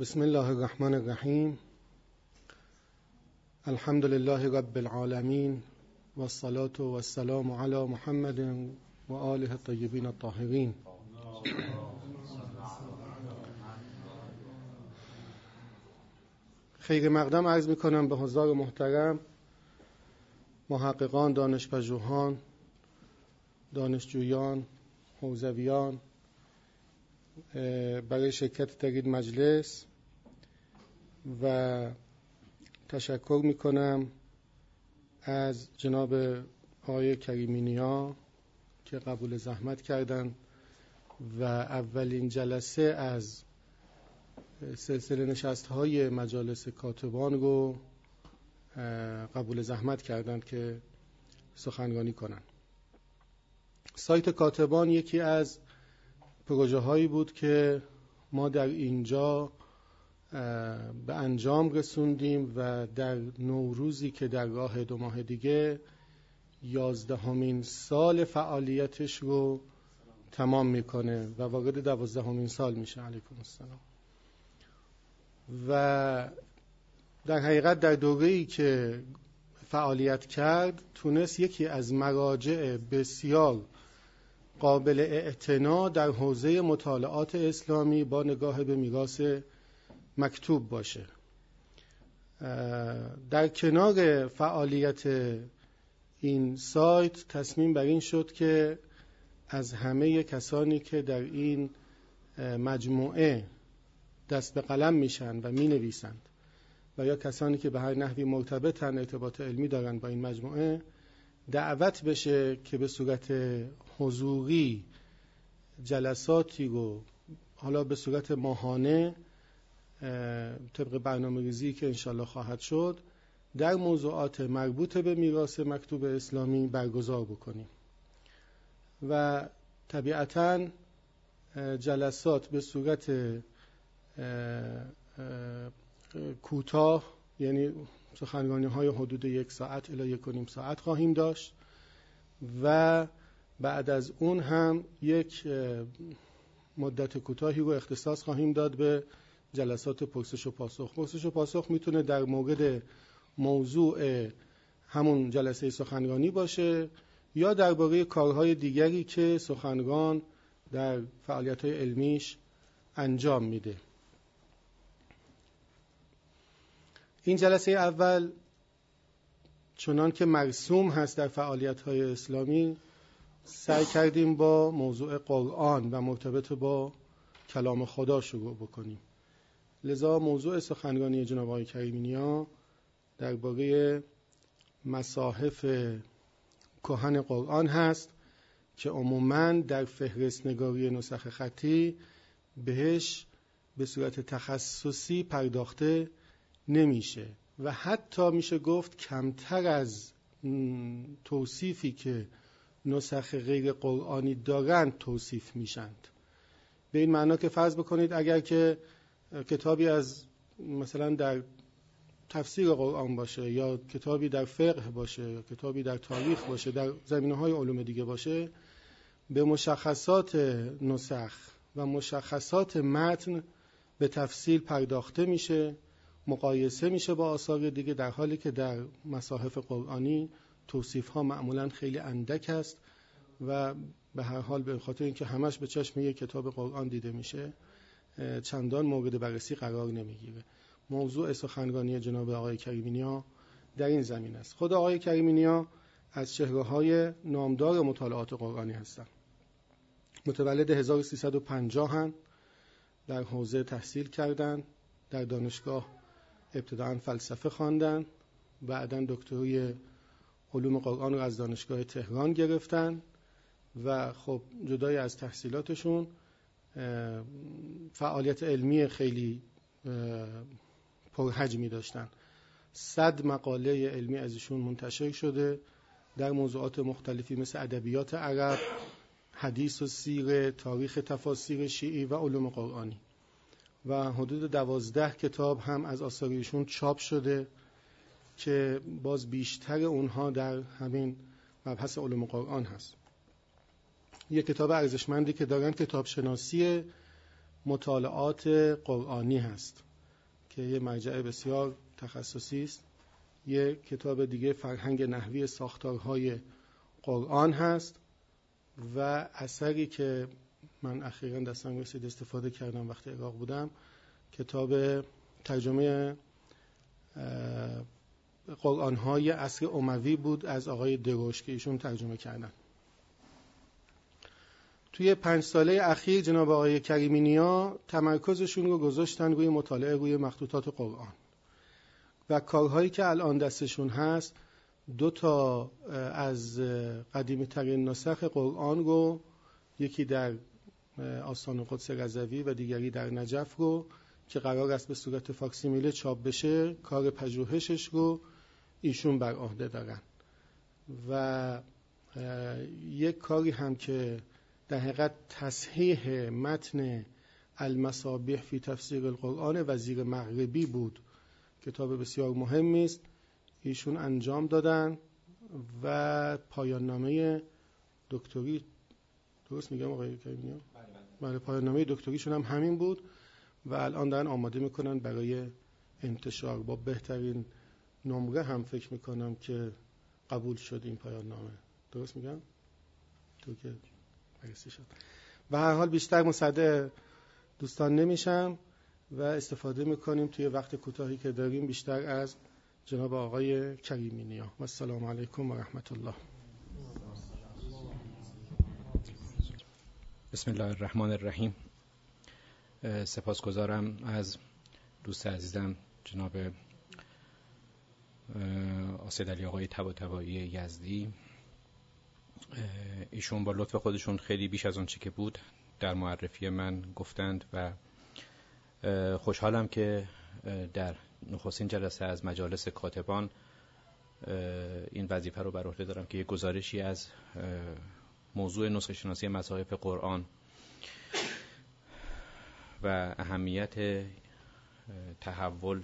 بسم الله الرحمن الرحیم. الحمد لله رب العالمین والصلاة والسلام على محمد و آله الطیبین الطاهرین. خیر مقدم عرض می کنم به حضار محترم محققان دانشپژوهان دانشجویان حوزویان برای شرکت در این مجلس و تشکر می کنم از جناب آقای کریمینیا که قبول زحمت کردند و اولین جلسه از سلسله نشست های مجالس کاتبان رو قبول زحمت کردند که سخنرانی کنند سایت کاتبان یکی از پروژه هایی بود که ما در اینجا به انجام رسوندیم و در نوروزی که در راه دو ماه دیگه یازدهمین سال فعالیتش رو تمام می‌کنه و وارد دوازدهمین سال میشه. علیکم السلام. و در حقیقت در دوره ای که فعالیت کرد تونست یکی از مراجع بسیار قابل اعتنا در حوزه مطالعات اسلامی با نگاه به میراث مکتوب باشه. در کنار فعالیت این سایت تصمیم بر این شد که از همه کسانی که در این مجموعه دست به قلم میشن و می نویسند و یا کسانی که به هر نحوی مرتبطن ارتباط علمی دارند با این مجموعه دعوت بشه که به صورت حضوری جلساتی رو حالا به صورت ماهانه طبق برنامه ریزی که انشالله خواهد شد در موضوعات مربوط به میراث مکتوب اسلامی برگزار بکنیم. و طبیعتا جلسات به صورت کوتاه یعنی سخنرانی های حدود یک ساعت الی یک و نیم ساعت خواهیم داشت و بعد از اون هم یک مدت کوتاهی رو اختصاص خواهیم داد به جلسات پرسش و پاسخ. پرسش و پاسخ می‌تونه در مورد موضوع همون جلسه سخنرانی باشه یا درباره کارهای دیگری که سخنران در فعالیت علمیش انجام میده. این جلسه اول چنان که مرسوم هست در فعالیت های اسلامی سعی کردیم با موضوع قرآن و مرتبط با کلام خدا شروع بکنیم. لذا موضوع سخنرانی جناب آقای کریمینیا درباره مصاحف کهن قرآن هست که عموما در فهرست نگاری نسخ خطی بهش به صورت تخصصی پرداخته نمیشه. و حتی میشه گفت کمتر از توصیفی که نسخ غیر قرآنی دارند توصیف میشند. به این معنا که فرض بکنید اگر که کتابی از مثلا در تفسیر قرآن باشه یا کتابی در فقه باشه یا کتابی در تاریخ باشه در زمینه های علوم دیگه باشه به مشخصات نسخ و مشخصات متن به تفصیل پرداخته میشه. مقایسه میشه با آثار دیگه در حالی که در مصاحف قرآنی توصیف ها معمولا خیلی اندک است و به هر حال به خاطر اینکه همش به چشم یک کتاب قرآن دیده میشه چندان مورد بررسی قرار نمی‌گیره. موضوع سخنرانی جناب آقای کریمینیا در این زمین است. خود آقای کریمینیا از چهره های نامدار مطالعات قرآنی هستند. متولد 1350 هم در حوزه تحصیل کردند در دانشگاه ابتداعا فلسفه خواندن بعدا دکتری علوم قرآن رو از دانشگاه تهران گرفتن و خب جدای از تحصیلاتشون فعالیت علمی خیلی پرحجمی داشتن. صد مقاله علمی ازشون منتشر شده در موضوعات مختلفی مثل ادبیات عرب حدیث و سیره تاریخ تفاسیر شیعی و علوم قرآنی. و حدود دوازده کتاب هم از آثاریشون چاپ شده که باز بیشتر اونها در همین مبحث علوم قرآن هست. یک کتاب ارزشمندی که دارن کتاب شناسی مطالعات قرآنی هست که یه مرجع بسیار تخصصی است. یه کتاب دیگه فرهنگ نحوی ساختارهای قرآن هست و اثری که من اخیرا دستم رسید استفاده کردم وقتی عراق بودم کتاب ترجمه قرآن های اصر اموی بود از آقای دروش که ایشون ترجمه کردن. توی پنج ساله اخیر جناب آقای کریمینیا تمرکزشون رو گذاشتن روی مطالعه روی مخطوطات قرآن. و کارهایی که الان دستشون هست دو تا از قدیمی ترین نسخ قرآن رو یکی در آستان قدس رضوی و دیگری در نجف رو که قرار است به صورت فاکسیمیله چاپ بشه کار پژوهشش رو ایشون بر عهده دارن. و یک کاری هم که در حقیقت تصحیح متن المصابیح فی تفسیر القرآن وزیر مغربی بود کتاب بسیار مهمی است. ایشون انجام دادن و پایان نامه دکتری درست میگم آقای کریمیان؟ بله, بله. پایان نامه دکتریشون هم همین بود و الان دارن آماده می‌کنن برای انتشار. با بهترین نمره هم فکر می‌کنم که قبول شد این پایان نامه درست میگم؟ تو که شد. و هر حال بیشتر مصدق دوستان نمیشم و استفاده می‌کنیم توی وقت کوتاهی که داریم بیشتر از جناب آقای کریمینیا. و السلام علیکم و رحمت الله. بسم الله الرحمن الرحیم. سپاسگزارم از دوست عزیزم جناب آسد علی آقای تبا یزدی. ایشون با لطف خودشون خیلی بیش از چی که بود در معرفی من گفتند و خوشحالم که در نخستین جلسه از مجالس کاتبان این وظیفه رو بر عهده دارم که یک گزارشی از موضوع نسخه شناسی مصاحف قرآن و اهمیت تحول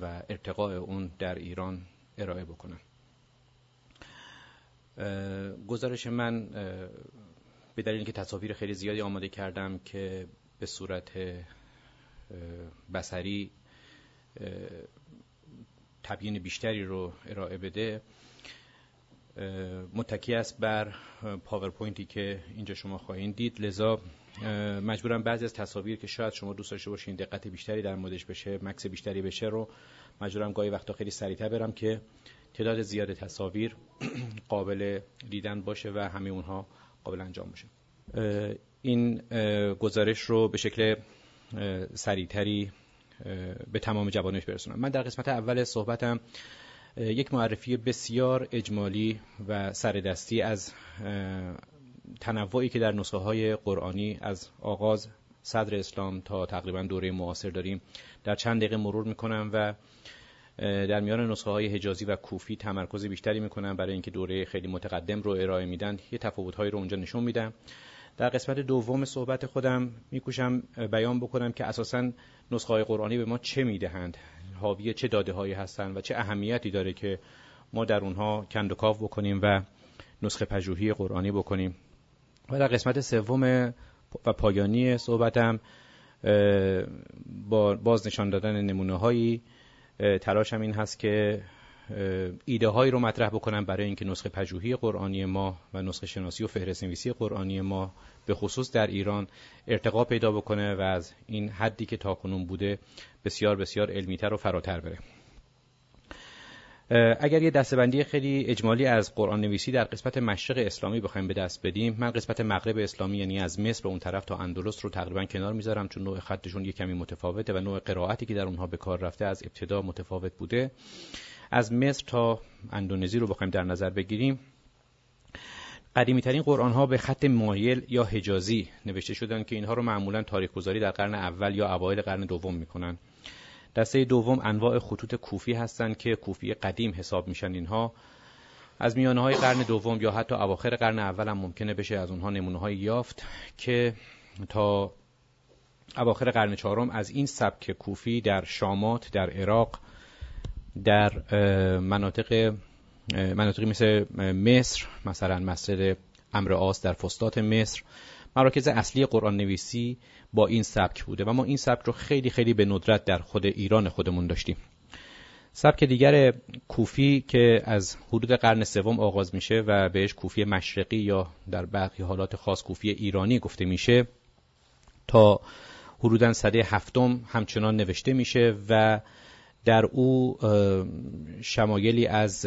و ارتقاء اون در ایران ارائه بکنم. گزارش من به دلیل اینکه تصاویر خیلی زیادی آماده کردم که به صورت بسری تبیین بیشتری رو ارائه بده متکی است بر پاورپوینتی که اینجا شما خواهید دید. لذا مجبورم بعضی از تصاویر که شاید شما دوست داشته باشین دقت بیشتری در موردش بشه مکث بیشتری بشه رو مجبورم گاهی وقتا خیلی سریعتر برم که تعداد زیاد تصاویر قابل دیدن باشه و همه اونها قابل انجام باشه. این گزارش رو به شکل سریعتری به تمام جوانبش برسونم. من در قسمت اول صحبتم یک معرفی بسیار اجمالی و سردستی از تنوعی که در نسخه های قرآنی از آغاز صدر اسلام تا تقریبا دوره معاصر داریم در چند دقیقه مرور می‌کنم و در میان نسخه های حجازی و کوفی تمرکز بیشتری می‌کنم برای اینکه دوره خیلی متقدم رو ارائه میدن. یه تفاوت رو اونجا نشون میدم. در قسمت دوم صحبت خودم میکوشم بیان بکنم که اساسا نسخه های قرآنی به ما چه می‌دهند. حاوی چه داده هایی هستند و چه اهمیتی داره که ما در اونها کندوکاو بکنیم و نسخه پژوهی قرآنی بکنیم. و در قسمت سوم و پایانی صحبتم با باز نشان دادن نمونه هایی تلاشم این هست که ایده هایی رو مطرح بکنم برای اینکه نسخه پژوهی قرآنی ما و نسخه شناسی و فهرست نویسی قرآنی ما به خصوص در ایران ارتقا پیدا بکنه و از این حدی که تاکنون بوده بسیار بسیار علمیتر و فراتر بره. اگر یه دستبندی خیلی اجمالی از قرآن نویسی در قسمت مشرق اسلامی بخوایم به دست بدیم من قسمت مغرب اسلامی یعنی از مصر اون طرف تا اندلس رو تقریبا کنار می‌ذارم چون نوع خطشون یه کمی متفاوته و نوع قرائتی که در اونها به کار رفته از ابتدا متفاوت بوده. از مصر تا اندونزی رو بخوایم در نظر بگیریم. قدیمی ترین قرآن ها به خط مایل یا حجازی نوشته شدن که اینها رو معمولا تاریخ گذاری در قرن اول یا اوایل قرن دوم می‌کنن. دسته دوم انواع خطوط کوفی هستند که کوفی قدیم حساب میشن اینها. از میانه های قرن دوم یا حتی اواخر قرن اول هم ممکنه بشه از اونها نمونه های یافت که تا اواخر قرن چهارم از این سبک کوفی در شامات در عراق در مناطق مناطقی مثل مصر مثلا مسجد امر آس در فستات مصر. مراکز اصلی قرآن نویسی با این سبک بوده. و ما این سبک رو خیلی خیلی به ندرت در خود ایران خودمون داشتیم. سبک دیگر کوفی که از حدود قرن سوم آغاز میشه و بهش کوفی مشرقی یا در برخی حالات خاص کوفی ایرانی گفته میشه تا حدودا سده هفتم همچنان نوشته میشه و در او شمایلی از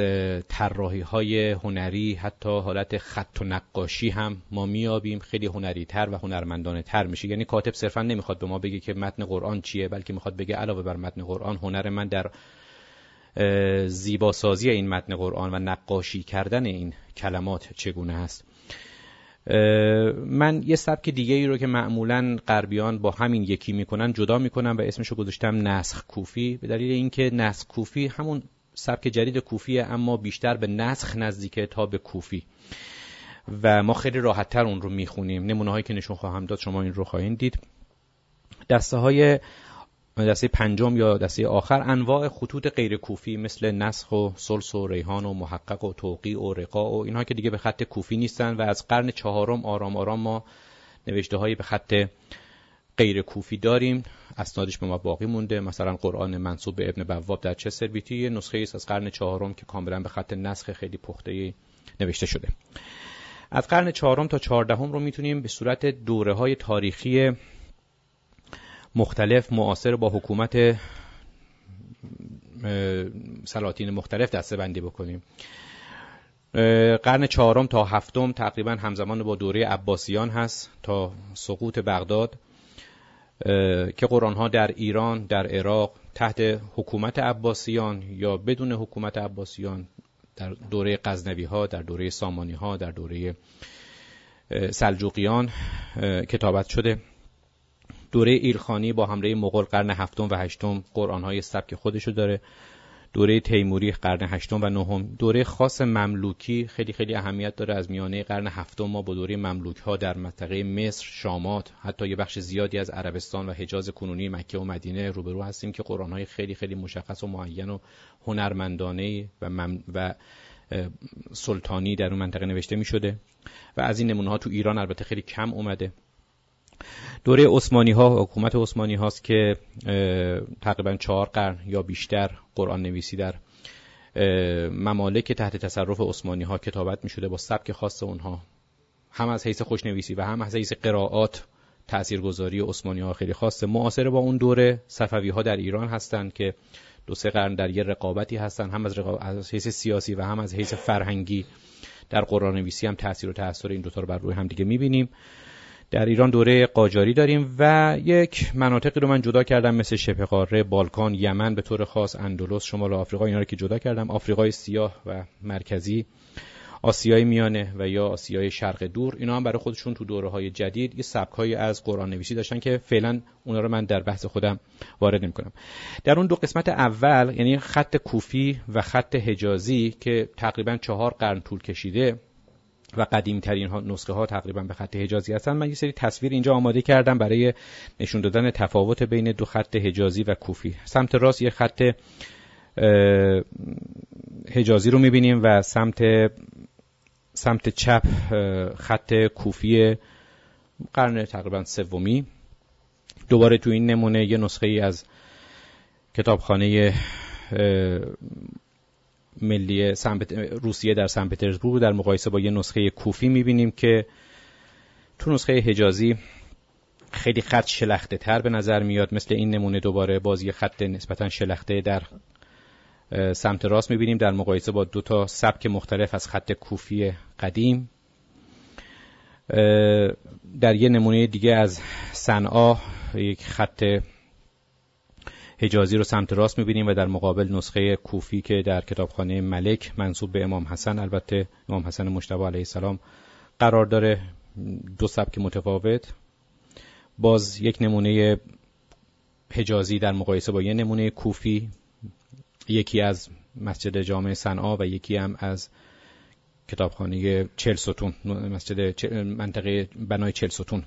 طراحی های هنری حتی حالت خط و نقاشی هم ما میابیم خیلی هنری تر و هنرمندانه تر میشه. یعنی کاتب صرفا نمی‌خواد به ما بگه که متن قرآن چیه بلکه می‌خواد بگه علاوه بر متن قرآن هنر من در زیباسازی این متن قرآن و نقاشی کردن این کلمات چگونه است. من یه سبک دیگه ای رو که معمولا غربیان با همین یکی می‌کنن جدا می‌کنم و اسمشو گذاشتم نسخ کوفی. به دلیل اینکه نسخ کوفی همون سبک جدید کوفیه اما بیشتر به نسخ نزدیکه تا به کوفی. و ما خیلی راحتتر اون رو می‌خونیم. نمونه هایی که نشون خواهم داد شما این رو خواهید دید. دسته های دسته پنجم یا دسته آخر انواع خطوط غیر کوفی مثل نسخ و سلس و ریحان و محقق و توقی و رقا و اینها که دیگه به خط کوفی نیستن و از قرن چهارم آرام آرام ما نوشته هایی به خط غیر کوفی داریم. اسنادش به ما باقی مونده. مثلا قرآن منصوب به ابن بواب در چه سربیتی نسخه است از قرن چهارم که کاملا به خط نسخ خیلی پخته نوشته شده. از قرن چهارم تا چهاردهم رو می‌تونیم به صورت دوره های تاریخی مختلف معاصر با حکومت سلاطین مختلف دسته بندی بکنیم قرن چهارم تا هفتم تقریبا همزمان با دوره عباسیان هست تا سقوط بغداد که قرآن ها در ایران در عراق تحت حکومت عباسیان یا بدون حکومت عباسیان در دوره قزنوی ها در دوره سامانی ها در دوره سلجوقیان کتابت شده. دوره ایلخانی با حمله مغول قرن هفتم و هشتم های سبک خودشو داره. دوره تیموری قرن هشتم و نهم. دوره خاص مملوکی خیلی خیلی اهمیت داره. از میانه قرن هفتم ما با دوره مملوک ها در منطقه مصر شامات حتی یه بخش زیادی از عربستان و حجاز کنونی مکه و مدینه روبرو هستیم که قرآن های خیلی خیلی مشخص و معین و هنرمندانه و, و سلطانی در اون منطقه نوشته می شده و از این نمونه ها تو ایران البته خیلی کم اومده. دوره عثمانی ها حکومت عثمانی هاست که تقریبا چهار قرن یا بیشتر قرآن نویسی در ممالک تحت تصرف عثمانی ها کتابت می شده با سبک خاص اونها. هم از حیث خوشنویسی و هم از حیث قرائات تاثیرگذاری عثمانی ها خیلی خاصه. معاصر با اون دوره صفوی ها در ایران هستند که دو سه قرن در یه رقابتی هستند. هم از, از حیث سیاسی و هم از حیث فرهنگی در قرآن نویسی هم تاثیر و تاثیر این دوتا رو بر روی هم دیگه می‌بینیم. در ایران دوره قاجاری داریم و یک مناطقی رو من جدا کردم مثل شبه قاره بالکان یمن به طور خاص اندلس. شمال آفریقا اینا رو که جدا کردم. آفریقای سیاه و مرکزی آسیای میانه و یا آسیای شرق دور. اینا هم برای خودشون تو دوره های جدید یه سبک از قرآن نویسی داشتن که فعلا اونا رو من در بحث خودم وارد نمی کنم در اون دو قسمت اول یعنی خط کوفی و خط حجازی که تقریبا چهار قرن طول کشیده و قدیم ترین نسخه ها تقریبا به خط حجازی هستن. من یه سری تصویر اینجا آماده کردم برای نشون دادن تفاوت بین دو خط حجازی و کوفی. سمت راست یه خط حجازی رو می‌بینیم و سمت سمت چپ خط کوفی قرن تقریبا سومی. دوباره تو این نمونه یه نسخه ای از کتابخانه ملی روسیه در سن پترزبورگ در مقایسه با یه نسخه کوفی می‌بینیم که تو نسخه حجازی خیلی خط شلخته تر به نظر میاد. مثل این نمونه دوباره بازی خط نسبتا شلخته در سمت راست می‌بینیم. در مقایسه با دو تا سبک مختلف از خط کوفی قدیم. در یه نمونه دیگه از صنعا یک خط حجازی رو سمت راست می‌بینیم و در مقابل نسخه کوفی که در کتابخانه ملک منصوب به امام حسن البته امام حسن مجتبی علیه السلام قرار داره دو سبک متفاوت. باز یک نمونه حجازی در مقایسه با یه نمونه کوفی یکی از مسجد جامع صنعا و یکی هم از کتابخانه چل ستون مسجد منطقه بنای چل ستون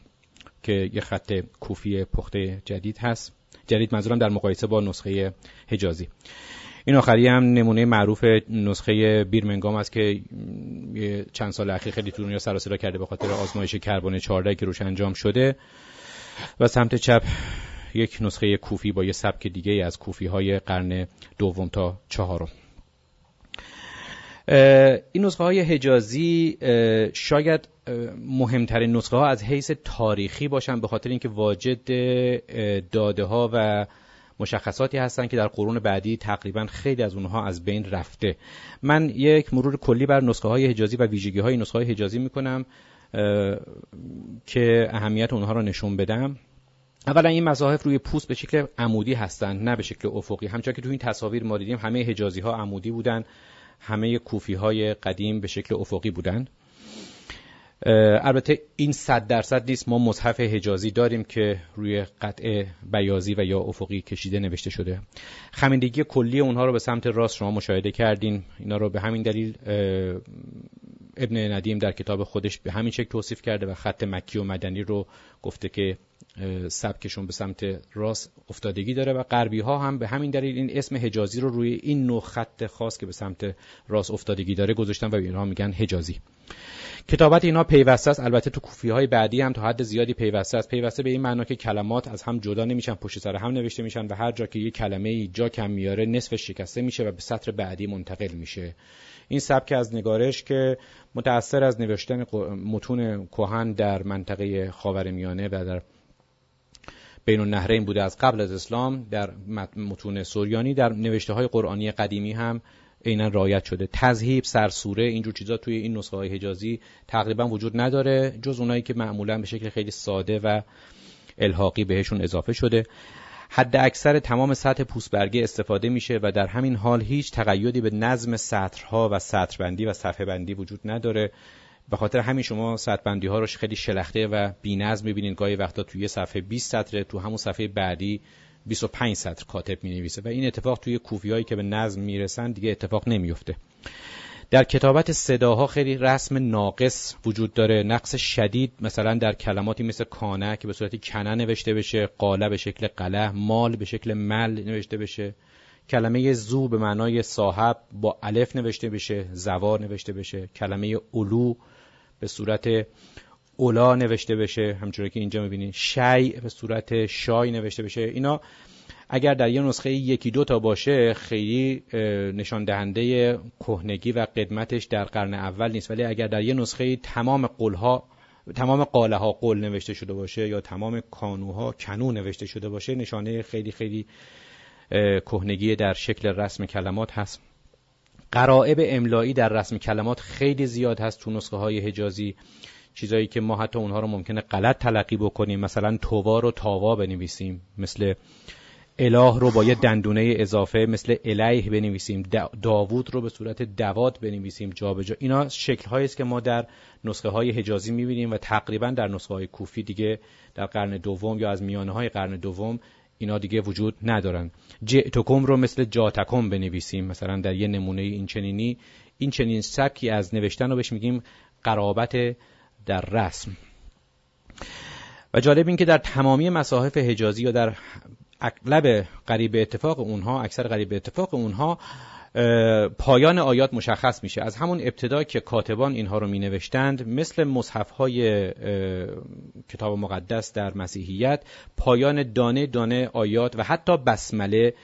که یه خط کوفی پخته جدید هست. جدید منظورم در مقایسه با نسخه حجازی. این آخری هم نمونه معروف نسخه بیرمنگام است که چند سال اخیر خیلی تو دنیا سر کرده به خاطر آزمایش کربن 14 که روش انجام شده. و سمت چپ یک نسخه کوفی با یه سبک دیگه از کوفی های قرن دوم تا چهارم. این نسخه های حجازی شاید مهمترین نسخه ها از حیث تاریخی باشن به خاطر اینکه واجد داده ها و مشخصاتی هستن که در قرون بعدی تقریبا خیلی از اونها از بین رفته. من یک مرور کلی بر نسخه های حجازی و ویژگی های نسخه های حجازی می‌کنم که اهمیت اونها رو نشون بدم. اولا این مصاحف روی پوست به شکل عمودی هستند نه به شکل افقی. همچنان که تو این تصاویر ما دیدیم همه حجازی ها عمودی بودن همه کوفی های قدیم به شکل افقی بودن. البته این صد درصد نیست. ما مصحف حجازی داریم که روی قطع بیازی و یا افقی کشیده نوشته شده. خمیندگی کلی اونها رو به سمت راست شما مشاهده کردین. اینا رو به همین دلیل ابن ندیم در کتاب خودش به همین شکل توصیف کرده و خط مکی و مدنی رو گفته که سبکشون به سمت راست افتادگی داره و غربی ها هم به همین دلیل این اسم حجازی رو روی این نوع خط خاص که به سمت راست افتادگی داره گذاشتن و اینها میگن حجازی. کتابت اینا پیوسته است. البته تو کوفی های بعدی هم تا حد زیادی پیوسته است. پیوسته به این معنا که کلمات از هم جدا نمیشن پشت سر هم نوشته میشن و هر جا که یک کلمه ای جا کم میاره نصف شکسته میشه و به سطر بعدی منتقل میشه. این سبک از نگارش که متأثر از نوشتن متون کهن در منطقه خاورمیانه و در بین النهرین بوده. از قبل از اسلام در متون سوریانی در نوشته های قرآنی قدیمی هم عینا رایت شده. تذهیب سرسوره اینجور چیزا توی این نسخه های حجازی تقریبا وجود نداره جز اونایی که معمولا به شکل خیلی ساده و الحاقی بهشون اضافه شده. حد اکثر تمام سطح پوستبرگه استفاده میشه و در همین حال هیچ تقیدی به نظم سطرها و سطربندی و صفحه بندی وجود نداره. به خاطر همین شما سطر بندی ها رو خیلی شلخته و بی‌نظم می‌بینید گاهی وقتا توی صفحه 20 سطر تو همون صفحه بعدی 25 سطر کاتب می نویسه و این اتفاق توی کوفی هایی که به نظم می‌رسن دیگه اتفاق نمیفته در کتابت صداها خیلی رسم ناقص وجود داره. نقص شدید مثلا در کلماتی مثل کانه که به صورت کنه نوشته بشه قاله به شکل قله مال به شکل مل نوشته بشه. کلمه زو به معنای صاحب با الف نوشته بشه زوار نوشته بشه. کلمه علو به صورت اولا نوشته بشه. همچون که اینجا می‌بینید شی به صورت شای نوشته بشه. اینا اگر در یه نسخه یکی دو تا باشه خیلی نشان دهنده کهنگی و قدمتش در قرن اول نیست. ولی اگر در یه نسخه تمام قلها تمام قاله ها قل نوشته شده باشه یا تمام کانوها کنو نوشته شده باشه نشانه خیلی خیلی کهنگی در شکل رسم کلمات هست. قرائب املایی در رسم کلمات خیلی زیاد هست تو نسخه های حجازی. چیزایی که ما حتی اونها رو ممکنه غلط تلقی بکنیم. مثلا تووا رو تاوا بنویسیم. مثل اله رو با یه دندونه اضافه مثل الیه بنویسیم داوود رو به صورت دواد بنویسیم جابجا. اینا شکل است که ما در نسخه های حجازی می‌بینیم و تقریبا در نسخه های کوفی دیگه در قرن دوم یا از میانه های قرن دوم اینا دیگه وجود ندارن. جئتکم رو مثل جاتکم بنویسیم مثلا در یه نمونه این چنینی این چنین سبکی از نوشتن رو بهش میگیم قرابت در رسم. و جالب این که در تمامی مصاحف حجازی یا در اغلب قریب اتفاق اونها اکثر قریب اتفاق اونها پایان آیات مشخص میشه. از همون ابتدا که کاتبان اینها رو می نوشتند مثل مصحف های کتاب مقدس در مسیحیت پایان دانه دانه آیات و حتی بسمله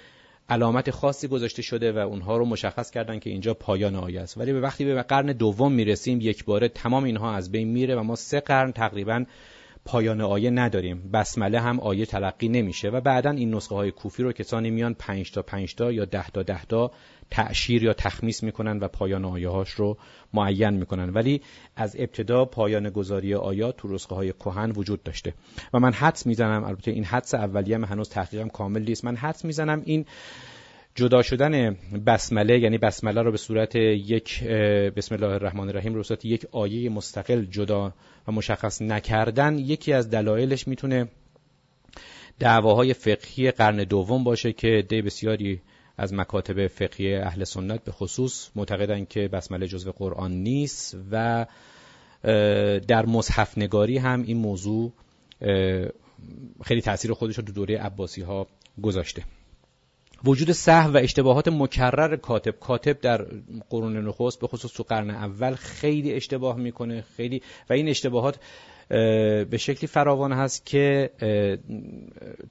علامت خاصی گذاشته شده و اونها رو مشخص کردن که اینجا پایان آیه است. ولی به وقتی به قرن دوم می‌رسیم یک باره تمام اینها از بین میره و ما سه قرن تقریبا پایان آیه نداریم. بسمله هم آیه تلقی نمیشه و بعدا این نسخه های کوفی رو کسانی میان 5 تا 5 تا یا 10 تا 10 تا تعشیر یا تخمیس می‌کنن و پایان آیه هاش رو معین می‌کنن. ولی از ابتدا پایان گذاری آیات تو نسخه های کهن وجود داشته. و من حدس می‌زنم البته این حدس اولیه هم هنوز تحقیقم کامل نیست. من حدس می‌زنم این جدا شدن بسمله یعنی بسمله رو به صورت یک بسم الله الرحمن الرحیم رو به صورت یک آیه مستقل جدا و مشخص نکردن یکی از دلایلش می‌تونه دعواهای فقهی قرن دوم باشه که ده بسیاری از مکاتب فقهی اهل سنت به خصوص معتقدن که بسمله جزو قرآن نیست و در مصحف نگاری هم این موضوع خیلی تاثیر خودش رو تو دوره عباسی ها گذاشته. وجود صح و اشتباهات مکرر کاتب کاتب در قرون نخست به خصوص تو قرن اول خیلی اشتباه می‌کنه خیلی و این اشتباهات به شکلی فراوان هست که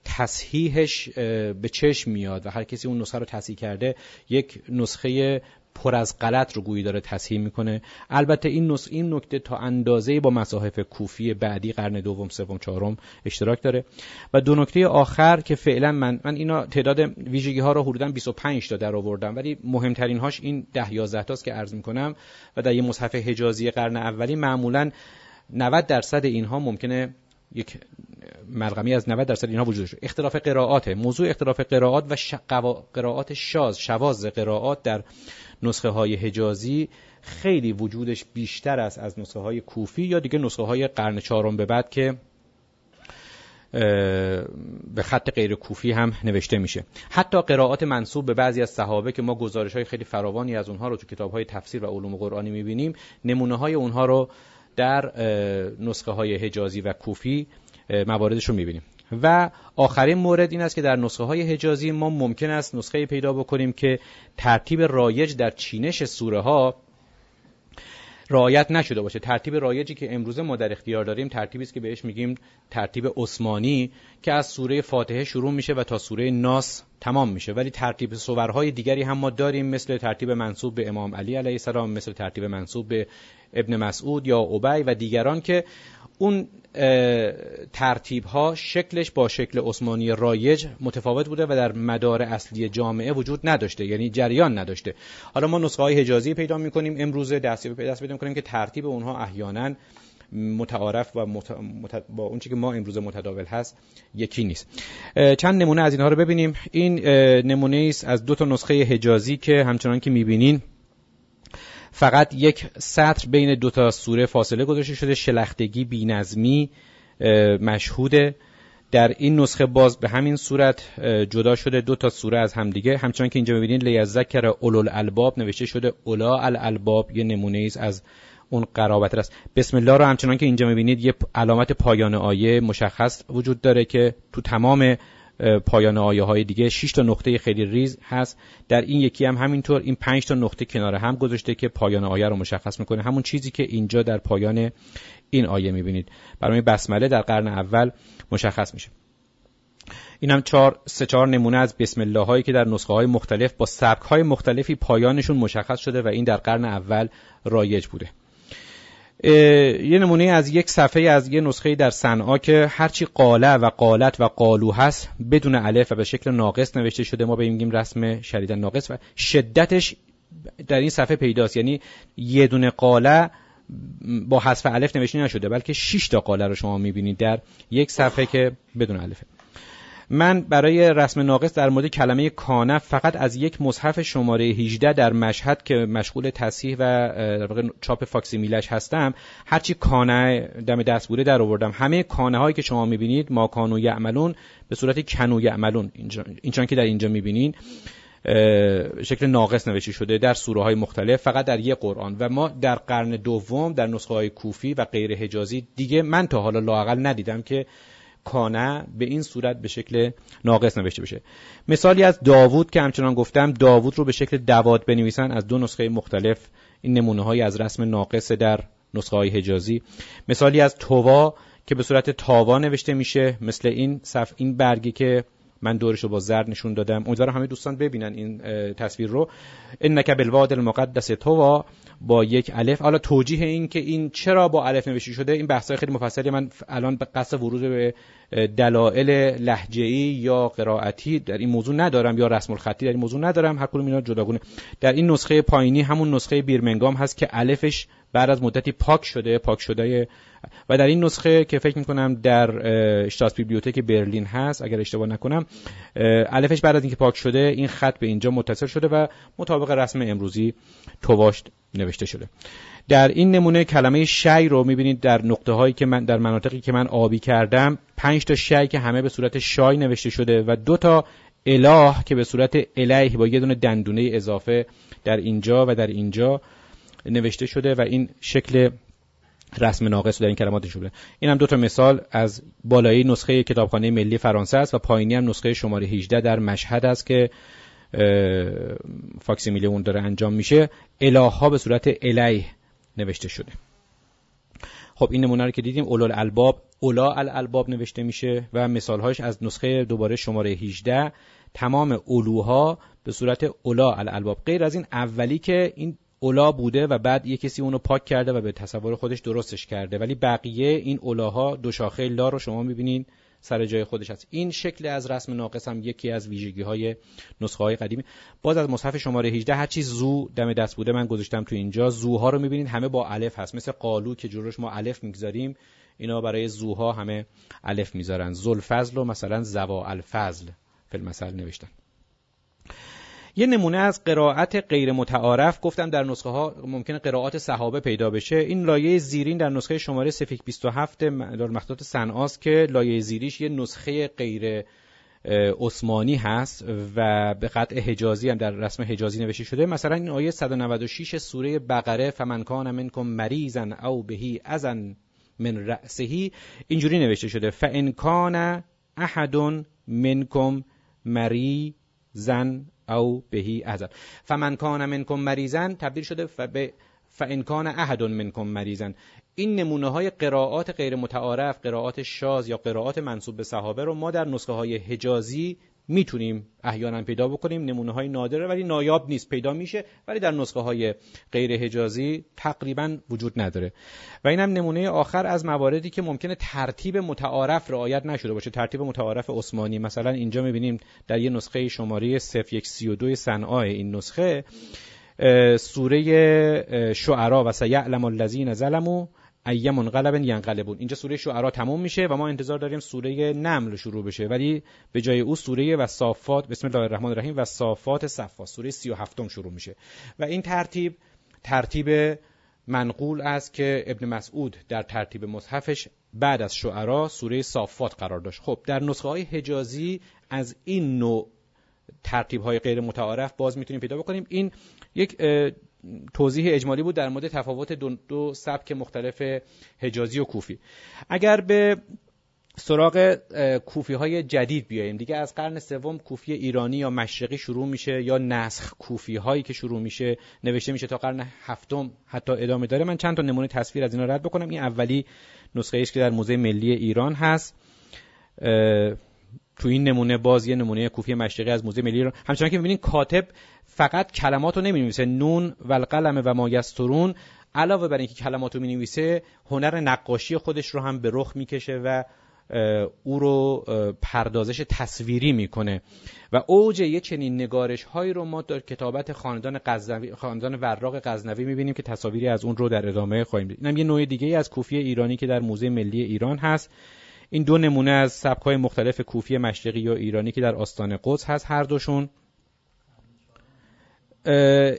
تصحیحش به چشم میاد و هر کسی اون نسخه رو تصحیح کرده یک نسخه پر از غلط رو گویی داره تصحیح می‌کنه. البته این نس این نکته تا اندازه با مصاحف کوفی بعدی قرن دوم سوم چهارم اشتراک داره. و دو نکته آخر که فعلا من من اینا تعداد ویژگی ها رو حدودا 25 تا در آوردم ولی مهمترین هاش این 10 11 تاست که عرض می‌کنم و در یه مصحف حجازی قرن اولی معمولا 90 درصد اینها ممکنه یک مرغمی از 90 درصد اینها وجود داشته. اختلاف قرائات موضوع اختلاف قرائات و ش... قرائات شاز شواز قرائات در نسخه های حجازی خیلی وجودش بیشتر است از نسخه های کوفی یا دیگه نسخه های قرن چهارم به بعد که به خط غیر کوفی هم نوشته میشه. حتی قرائات منصوب به بعضی از صحابه که ما گزارش های خیلی فراوانی از اونها رو تو کتاب های تفسیر و علوم قرآنی می‌بینیم نمونه های اونها رو در نسخه های حجازی و کوفی مواردش رو می‌بینیم. و آخرین مورد این است که در نسخه های حجازی ما ممکن است نسخه پیدا بکنیم که ترتیب رایج در چینش سوره ها رعایت نشده باشه. ترتیب رایجی که امروزه ما در اختیار داریم ترتیبی است که بهش میگیم ترتیب عثمانی که از سوره فاتحه شروع میشه و تا سوره ناس تمام میشه. ولی ترتیب سورهای دیگری هم ما داریم مثل ترتیب منصوب به امام علی علیه السلام مثل ترتیب منصوب به ابن مسعود یا ابی و دیگران که اون ترتیب ها شکلش با شکل عثمانی رایج متفاوت بوده و در مدار اصلی جامعه وجود نداشته یعنی جریان نداشته. حالا ما نسخه های حجازی پیدا می‌کنیم. امروز دستی به دست پیدا می‌کنیم که ترتیب اونها احیانا متعارف و مت... با اون که ما امروز متداول هست یکی نیست. چند نمونه از اینها رو ببینیم. این نمونه است از دو تا نسخه حجازی که همچنان که می‌بینین. فقط یک سطر بین دو تا سوره فاصله گذاشته شده. شلختگی بینظمی مشهوده. در این نسخه باز به همین صورت جدا شده دو تا سوره از همدیگه. همچنان که اینجا می‌بینید لیذکر اولو الالباب نوشته شده. اولا الالباب یه نمونه است از اون قرابت است. بسم الله رو همچنان که اینجا می‌بینید یه علامت پایان آیه مشخص وجود داره که تو تمام پایان آیه های دیگه 6 تا نقطه خیلی ریز هست. در این یکی هم همینطور این 5 تا نقطه کنار هم گذاشته که پایان آیه رو مشخص می‌کنه. همون چیزی که اینجا در پایان این آیه می‌بینید. برای بسمله در قرن اول مشخص میشه. این هم چهار سه چهار نمونه از بسم الله هایی که در نسخه های مختلف با سبک های مختلفی پایانشون مشخص شده و این در قرن اول رایج بوده. یه نمونه از یک صفحه از یه نسخه در صنعا که هرچی قاله و قالت و قالو هست بدون الف و به شکل ناقص نوشته شده. ما به میگیم رسم شدیدن ناقص و شدتش در این صفحه پیداست. یعنی یه دونه قاله با حذف الف نوشته نشده بلکه 6 تا قاله رو شما می‌بینید در یک صفحه که بدون الفه. من برای رسم ناقص در مورد کلمه کانه فقط از یک مصحف شماره 18 در مشهد که مشغول تصحیح و در چاپ فاکسیمیلش هستم هرچی کانه دم دست بوده در آوردم. همه کانه هایی که شما می‌بینید ما کانو یعملون به صورت کنو یعملون اینجا که در اینجا می‌بینین شکل ناقص نوشته شده در سوره های مختلف فقط در یک قرآن. و ما در قرن دوم در نسخه های کوفی و غیر حجازی دیگه من تا حالا لاقل ندیدم که کانه به این صورت به شکل ناقص نوشته بشه. مثالی از داوود که همچنان گفتم داوود رو به شکل دواد بنویسن از دو نسخه مختلف. این نمونه های از رسم ناقص در نسخه های حجازی. مثالی از تووا که به صورت تاوا نوشته میشه مثل این صف این برگی که من دورش رو با زرد نشون دادم. امیدوارم همه دوستان ببینن این تصویر رو. انک بالواد المقدس توا با یک الف. حالا توجیه این که این چرا با الف نوشته شده؟ این بحثای خیلی مفصلی. من الان به قصد ورود به دلایل لهجه‌ای یا قرائتی در این موضوع ندارم یا رسم الخطی در این موضوع ندارم. هر کدوم اینا جداگونه. در این نسخه پایینی همون نسخه بیرمنگام هست که الفش بعد از مدتی پاک شده پاک شده و در این نسخه که فکر می‌کنم در اشتاس بیبلیوتک برلین هست اگر اشتباه نکنم الفش بعد از اینکه پاک شده این خط به اینجا متصل شده و مطابق رسم امروزی تواشت نوشته شده. در این نمونه کلمه شی رو می‌بینید در نقطه هایی که من در مناطقی که من آبی کردم پنج تا شی که همه به صورت شای نوشته شده و دو تا اله که به صورت الیه با یه دونه دندونه اضافه در اینجا و در اینجا. نوشته شده و این شکل رسم ناقص در این کلمات بوده این هم دو تا مثال از بالایی نسخه کتابخانه ملی فرانسه است و پایینی هم نسخه شماره 18 در مشهد است که فاکسیمیله اون داره انجام میشه. اله به صورت الیه نوشته شده. خب این نمونه رو که دیدیم اولال الباب اولا الالباب نوشته میشه و مثالهاش از نسخه دوباره شماره 18 تمام اولوها به صورت اولا الالباب. غیر از این اولی که این اولا بوده و بعد یه کسی اونو پاک کرده و به تصور خودش درستش کرده. ولی بقیه این اولاها دو شاخه لا رو شما می‌بینین سر جای خودش هست. این شکل از رسم ناقص هم یکی از ویژگی های نسخه های قدیمی. باز از مصحف شماره 18 هر چیز زو دم دست بوده من گذاشتم تو اینجا. زوها رو می‌بینید همه با الف هست. مثل قالو که جلوش ما الف می‌گذاریم اینا برای زوها همه الف می‌ذارن. زلفزل و مثلا زوا الفضل فی المثل نوشتن. یه نمونه از قرائت غیر متعارف گفتم در نسخه ها ممکنه قرائات صحابه پیدا بشه. این لایه زیرین در نسخه شماره سفیک 27 در مخطوط سناس که لایه زیریش یه نسخه غیر عثمانی هست و به قطع حجازی هم در رسم حجازی نوشته شده. مثلا این آیه 196 سوره بقره فمن کان منکم مریضا او بهی ازن من رأسهی اینجوری نوشته شده. فان کان احد منکم مریضا او بهی ازن فمن کان منکم مریضن تبدیل شده به فان کان احد منکم مریضن این نمونه های قرائات غیر متعارف قرائات شاز یا قرائات منصوب به صحابه رو ما در نسخه های حجازی می‌تونیم احیانا پیدا بکنیم. نمونه های نادره ولی نایاب نیست پیدا میشه ولی در نسخه های غیر حجازی تقریبا وجود نداره. و اینم نمونه آخر از مواردی که ممکنه ترتیب متعارف رعایت نشده باشه. ترتیب متعارف عثمانی. مثلا اینجا می‌بینیم در یه نسخه شماره 0132 صنعاء این نسخه سوره شعرا و سیعلم الذین ظلموا ایه منقلب ینقلبون. اینجا سوره شعرا تموم میشه و ما انتظار داریم سوره نمل شروع بشه. ولی به جای او سوره و صافات بسم الله الرحمن الرحیم و صافات صفا. سوره 37 شروع میشه. و این ترتیب ترتیب منقول است که ابن مسعود در ترتیب مصحفش بعد از شعرا سوره صافات قرار داشت. خب در نسخه های حجازی از این نوع ترتیب های غیر متعارف باز می‌تونیم پیدا بکنیم. این یک توضیح اجمالی بود در مورد تفاوت دو, دو سبک مختلف حجازی و کوفی. اگر به سراغ کوفی های جدید بیاییم. دیگه از قرن سوم کوفی ایرانی یا مشرقی شروع میشه یا نسخ کوفی هایی که شروع میشه نوشته میشه تا قرن هفتم حتی ادامه داره. من چند تا نمونه تصویر از اینا رد بکنم. این اولی نسخه ایش که در موزه ملی ایران هست. تو این نمونه باز یه نمونه کوفی مشرقی از موزه ملی ایران. همچنان که می‌بینین کاتب فقط کلمات رو نمی‌نویسه. نون و القلم و ما یسترون علاوه بر اینکه کلمات رو می‌نویسه هنر نقاشی خودش رو هم به رخ می‌کشه و او رو پردازش تصویری می‌کنه. و اوج یه چنین نگارش هایی رو ما در کتابت خاندان غزنوی خاندان وراق غزنوی می‌بینیم که تصاویری از اون رو در ادامه خواهیم دید. اینم یه نوع دیگه از کوفی ایرانی که در موزه ملی ایران هست. این دو نمونه از سبک های مختلف کوفی مشرقی یا ایرانی که در آستان قدس هست هر دوشون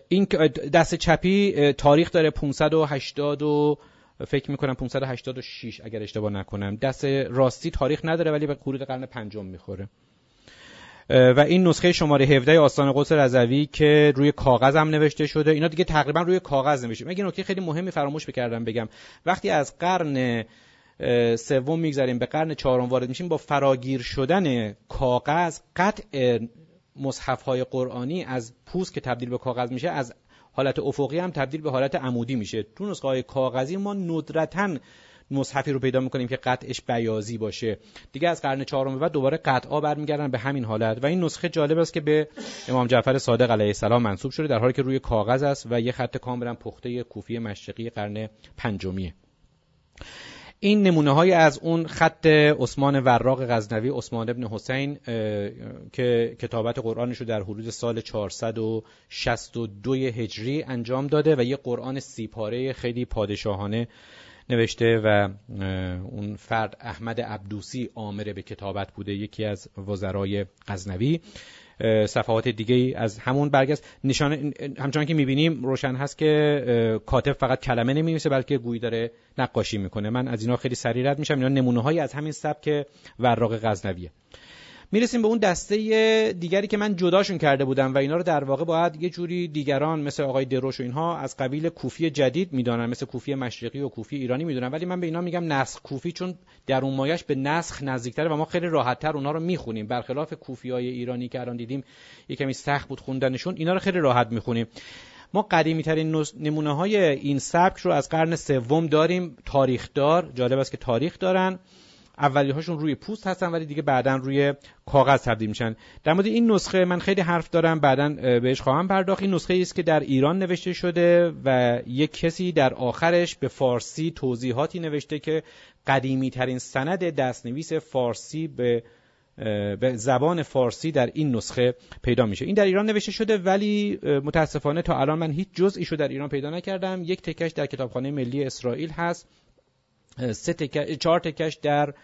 این دست چپی تاریخ داره 580 و فکر می‌کنم 586 اگر اشتباه نکنم. دست راستی تاریخ نداره ولی به حدود قرن پنجم می‌خوره. و این نسخه شماره 17 آستان قدس رضوی که روی کاغذ هم نوشته شده. اینا دیگه تقریبا روی کاغذ نوشته. مگه نکته خیلی مهمی فراموش بکردم بگم. وقتی از قرن سوم می‌گذاریم به قرن چهارم وارد میشیم با فراگیر شدن کاغذ قطع مصحف های قرآنی از پوست که تبدیل به کاغذ میشه از حالت افقی هم تبدیل به حالت عمودی میشه. تو نسخه های کاغذی ما ندرتا مصحفی رو پیدا می‌کنیم که قطعش بیازی باشه. دیگه از قرن چهارم بعد دوباره قطعا برمیگردن به همین حالت. و این نسخه جالب است که به امام جعفر صادق علیه السلام منصوب شده در حالی که روی کاغذ است و یه خط کاملا پخته کوفی مشرقی قرن پنجمیه. این نمونه های از اون خط عثمان وراق غزنوی عثمان ابن حسین که کتابت قرآنش رو در حدود سال 462 هجری انجام داده و یه قرآن سیپاره خیلی پادشاهانه نوشته و اون فرد احمد عبدوسی آمره به کتابت بوده یکی از وزرای غزنوی. صفحات دیگه از همون برگست نشانه همچنان که می‌بینیم روشن هست که کاتب فقط کلمه نمیمیسه بلکه گویی داره نقاشی می‌کنه. من از اینا خیلی سریع رد میشم. اینا نمونه های از همین سبک وراق غزنویه. می‌رسیم به اون دسته دیگری که من جداشون کرده بودم و اینا رو در واقع باید یه جوری دیگران مثل آقای دروش و اینها از قبیل کوفی جدید می‌دانن مثل کوفی مشرقی و کوفی ایرانی می‌دونن. ولی من به اینا میگم نسخ کوفی چون در اون مایش به نسخ نزدیکتره و ما خیلی راحتتر اونا رو می‌خونیم. برخلاف کوفی های ایرانی که الان دیدیم یه کمی سخت بود خوندنشون اینا رو خیلی راحت می‌خونیم. ما قدیمی ترین نمونه های این سبک رو از قرن سوم داریم. تاریخ دار جالب است که تاریخ دارن. اولی هاشون روی پوست هستن ولی دیگه بعدا روی کاغذ تبدیل میشن. در مورد این نسخه من خیلی حرف دارم بعدا بهش خواهم پرداخت. این نسخه است که در ایران نوشته شده و یک کسی در آخرش به فارسی توضیحاتی نوشته که قدیمی ترین سند دستنویس فارسی به به زبان فارسی در این نسخه پیدا میشه. این در ایران نوشته شده ولی متاسفانه تا الان من هیچ جزئی رو در ایران پیدا نکردم. یک تکش در کتابخانه ملی اسرائیل هست. سه تکش، چهار تکش در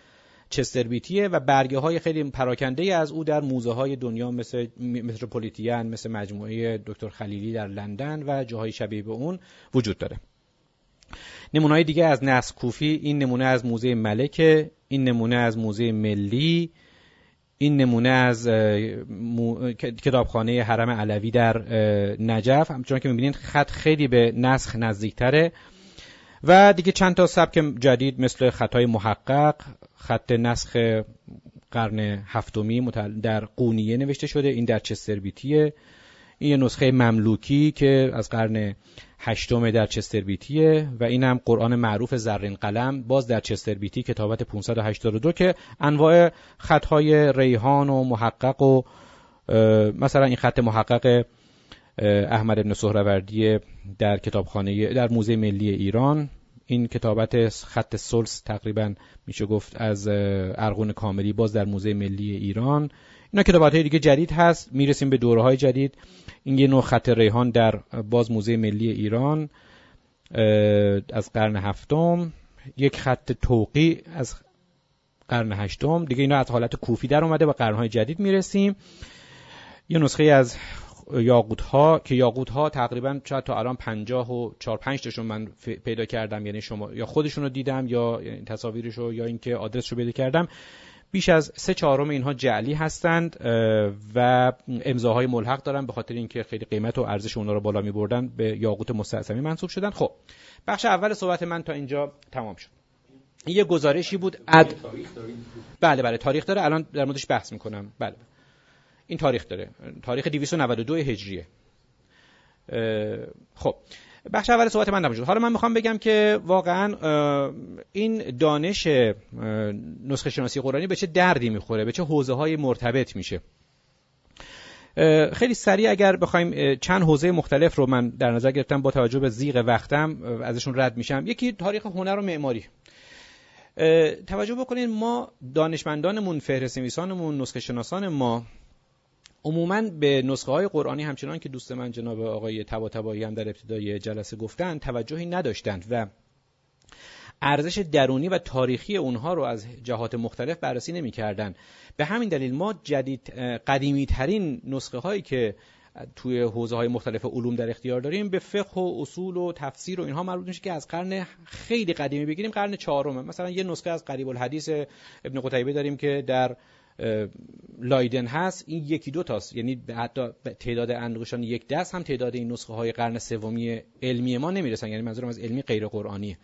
چستربیتیه و برگه های خیلی پراکنده از او در موزه های دنیا مثل متروپولیتین مثل مجموعه دکتر خلیلی در لندن و جاهای شبیه به اون وجود داره. نمونه های دیگه از نسخ کوفی این نمونه از موزه ملکه این نمونه از موزه ملی این نمونه از کتابخانه حرم علوی در نجف. همچنان که می‌بینید خط خیلی به نسخ نزدیکتره. و دیگه چند تا سبک جدید مثل خطای محقق خط نسخ قرن هفتمی در قونیه نوشته شده این در چستربیتیه این یه نسخه مملوکی که از قرن هشتم در چستربیتیه و این هم قرآن معروف زرین قلم باز در چستربیتی کتابت 582 که انواع خطهای ریحان و محقق و مثلا این خط محقق احمد ابن سهروردی در کتابخانه در موزه ملی ایران. این کتابت خط سلس تقریبا میشه گفت از ارغون کاملی باز در موزه ملی ایران. اینا کتابات های دیگه جدید هست. می‌رسیم به دوره های جدید. این یه نوع خط ریحان در باز موزه ملی ایران از قرن هفتم. یک خط توقی از قرن هشتم. دیگه اینا از حالت کوفی در اومده و قرنهای جدید می‌رسیم. یه نسخه از یاقوت ها که یاقوت ها تقریبا شاید تا الان 50 و 4 5 تاشون من پیدا کردم. یعنی شما یا خودشون رو دیدم یا یعنی تصاویرش رو یا اینکه آدرس رو پیدا کردم. بیش از سه چهارم اینها جعلی هستند و امضاهای ملحق دارن به خاطر اینکه خیلی قیمت و ارزش اونها رو بالا می بردن به یاقوت مستعصمی منصوب شدن. خب بخش اول صحبت من تا اینجا تمام شد. یه گزارشی بود اد... بله بله تاریخ داره. الان در موردش بحث می‌کنم. بله. این تاریخ داره. تاریخ 292 هجریه. خب. بخش اول صحبت من شد حالا من می‌خوام بگم که واقعا این دانش نسخه شناسی قرآنی به چه دردی می‌خوره به چه حوزه های مرتبط میشه. خیلی سریع اگر بخوایم چند حوزه مختلف رو من در نظر گرفتم با توجه به زیغ وقتم ازشون رد میشم. یکی تاریخ هنر و معماری. توجه بکنید ما دانشمندانمون فهرست نویسانمون نسخه شناسان ما عموما به نسخه های قرآنی همچنان که دوست من جناب آقای تبا تبایی هم در ابتدای جلسه گفتن توجهی نداشتند و ارزش درونی و تاریخی اونها رو از جهات مختلف بررسی نمی‌کردند. به همین دلیل ما جدید قدیمی ترین نسخه هایی که توی حوزه های مختلف علوم در اختیار داریم به فقه و اصول و تفسیر و اینها مربوط میشه که از قرن خیلی قدیمی بگیریم قرن چهارم مثلا یه نسخه از قریب الحدیث ابن قتیبه داریم که در لایدن هست این یکی دو تاست. یعنی حتی تعداد انگشتان یک دست هم تعداد این نسخه های قرن سومی علمی ما نمی‌رسن. یعنی منظورم از علمی غیر قرآنیه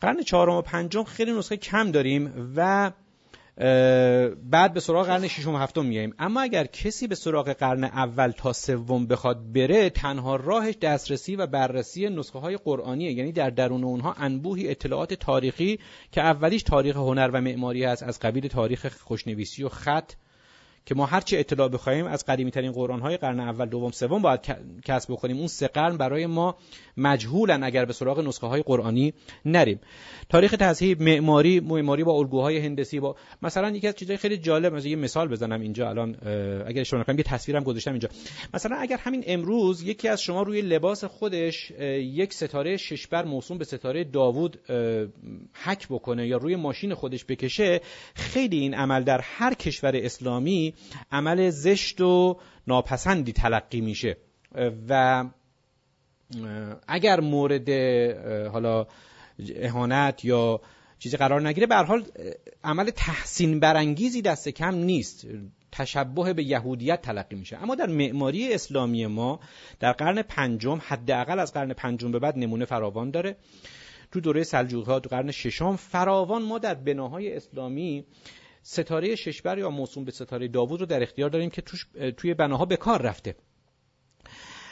قرن چهارم و پنجم خیلی نسخه کم داریم و بعد به سراغ قرن ششم و هفتم میاییم اما اگر کسی به سراغ قرن اول تا سوم بخواد بره تنها راهش دسترسی و بررسی نسخه های قرآنیه. یعنی در درون اونها انبوهی اطلاعات تاریخی که اولیش تاریخ هنر و معماری هست از قبیل تاریخ خوشنویسی و خط که ما هرچی اطلاع بخوایم از قدیمی ترین قرآن های قرن اول دوم سوم باید کسب بکنیم. اون سه قرن برای ما مجهولن اگر به سراغ نسخه های قرآنی نریم. تاریخ تذهیب معماری معماری با الگوهای هندسی با مثلا یکی از چیزهای خیلی جالب مثلا یه مثال بزنم اینجا الان اگر اشتباه نکنم یه تصویرم گذاشتم اینجا. مثلا اگر همین امروز یکی از شما روی لباس خودش یک ستاره ششبر موسوم به ستاره داوود حک بکنه یا روی ماشین خودش بکشه خیلی این عمل در هر کشور اسلامی عمل زشت و ناپسندی تلقی میشه. و اگر مورد حالا اهانت یا چیزی قرار نگیره به حال عمل تحسین برانگیزی دست کم نیست. تشبه به یهودیت تلقی میشه. اما در معماری اسلامی ما در قرن پنجم حداقل از قرن پنجم به بعد نمونه فراوان داره. تو دوره سلجوقی ها تو قرن ششم فراوان ما در بناهای اسلامی ستاره ششبر یا موسوم به ستاره داوود رو در اختیار داریم که توش توی بناها به کار رفته.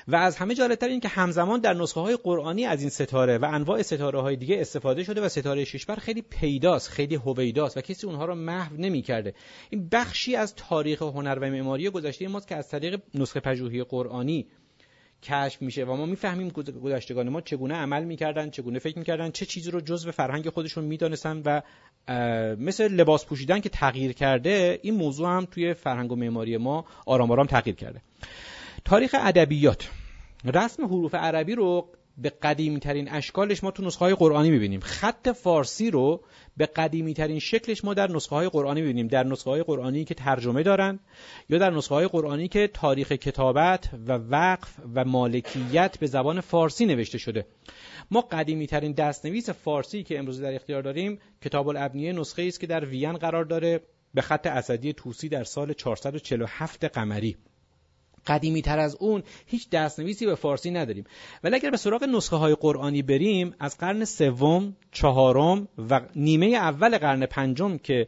و از همه جالبتر این که همزمان در نسخه های قرآنی از این ستاره و انواع ستاره های دیگه استفاده شده و ستاره ششبر خیلی پیداست خیلی هویداست و کسی اونها رو محو نمی کرده این بخشی از تاریخ هنر و معماری گذشته ماست که از طریق نسخه پژوهی قرآنی کشف میشه و ما می‌فهمیم گذشتگان ما چگونه عمل می‌کردن چگونه فکر می‌کردن چه چیزی رو جزء فرهنگ خودشون می‌دانستن و مثل لباس پوشیدن که تغییر کرده این موضوع هم توی فرهنگ و معماری ما آرام آرام تغییر کرده. تاریخ ادبیات. رسم حروف عربی رو به قدیمی ترین اشکالش ما تو نسخه های قرآنی می‌بینیم. خط فارسی رو به قدیمی ترین شکلش ما در نسخه های قرآنی می‌بینیم. در نسخه های قرآنی که ترجمه دارند یا در نسخه های قرآنی که تاریخ کتابت و وقف و مالکیت به زبان فارسی نوشته شده. ما قدیمی ترین دستنویس فارسی که امروز در اختیار داریم کتاب الابنیه نسخه است که در وین قرار داره به خط اسدی توسی در سال 447 قمری. قدیمی تر از اون هیچ دستنویسی به فارسی نداریم. ولی اگر به سراغ نسخه های قرآنی بریم از قرن سوم، چهارم و نیمه اول قرن پنجم که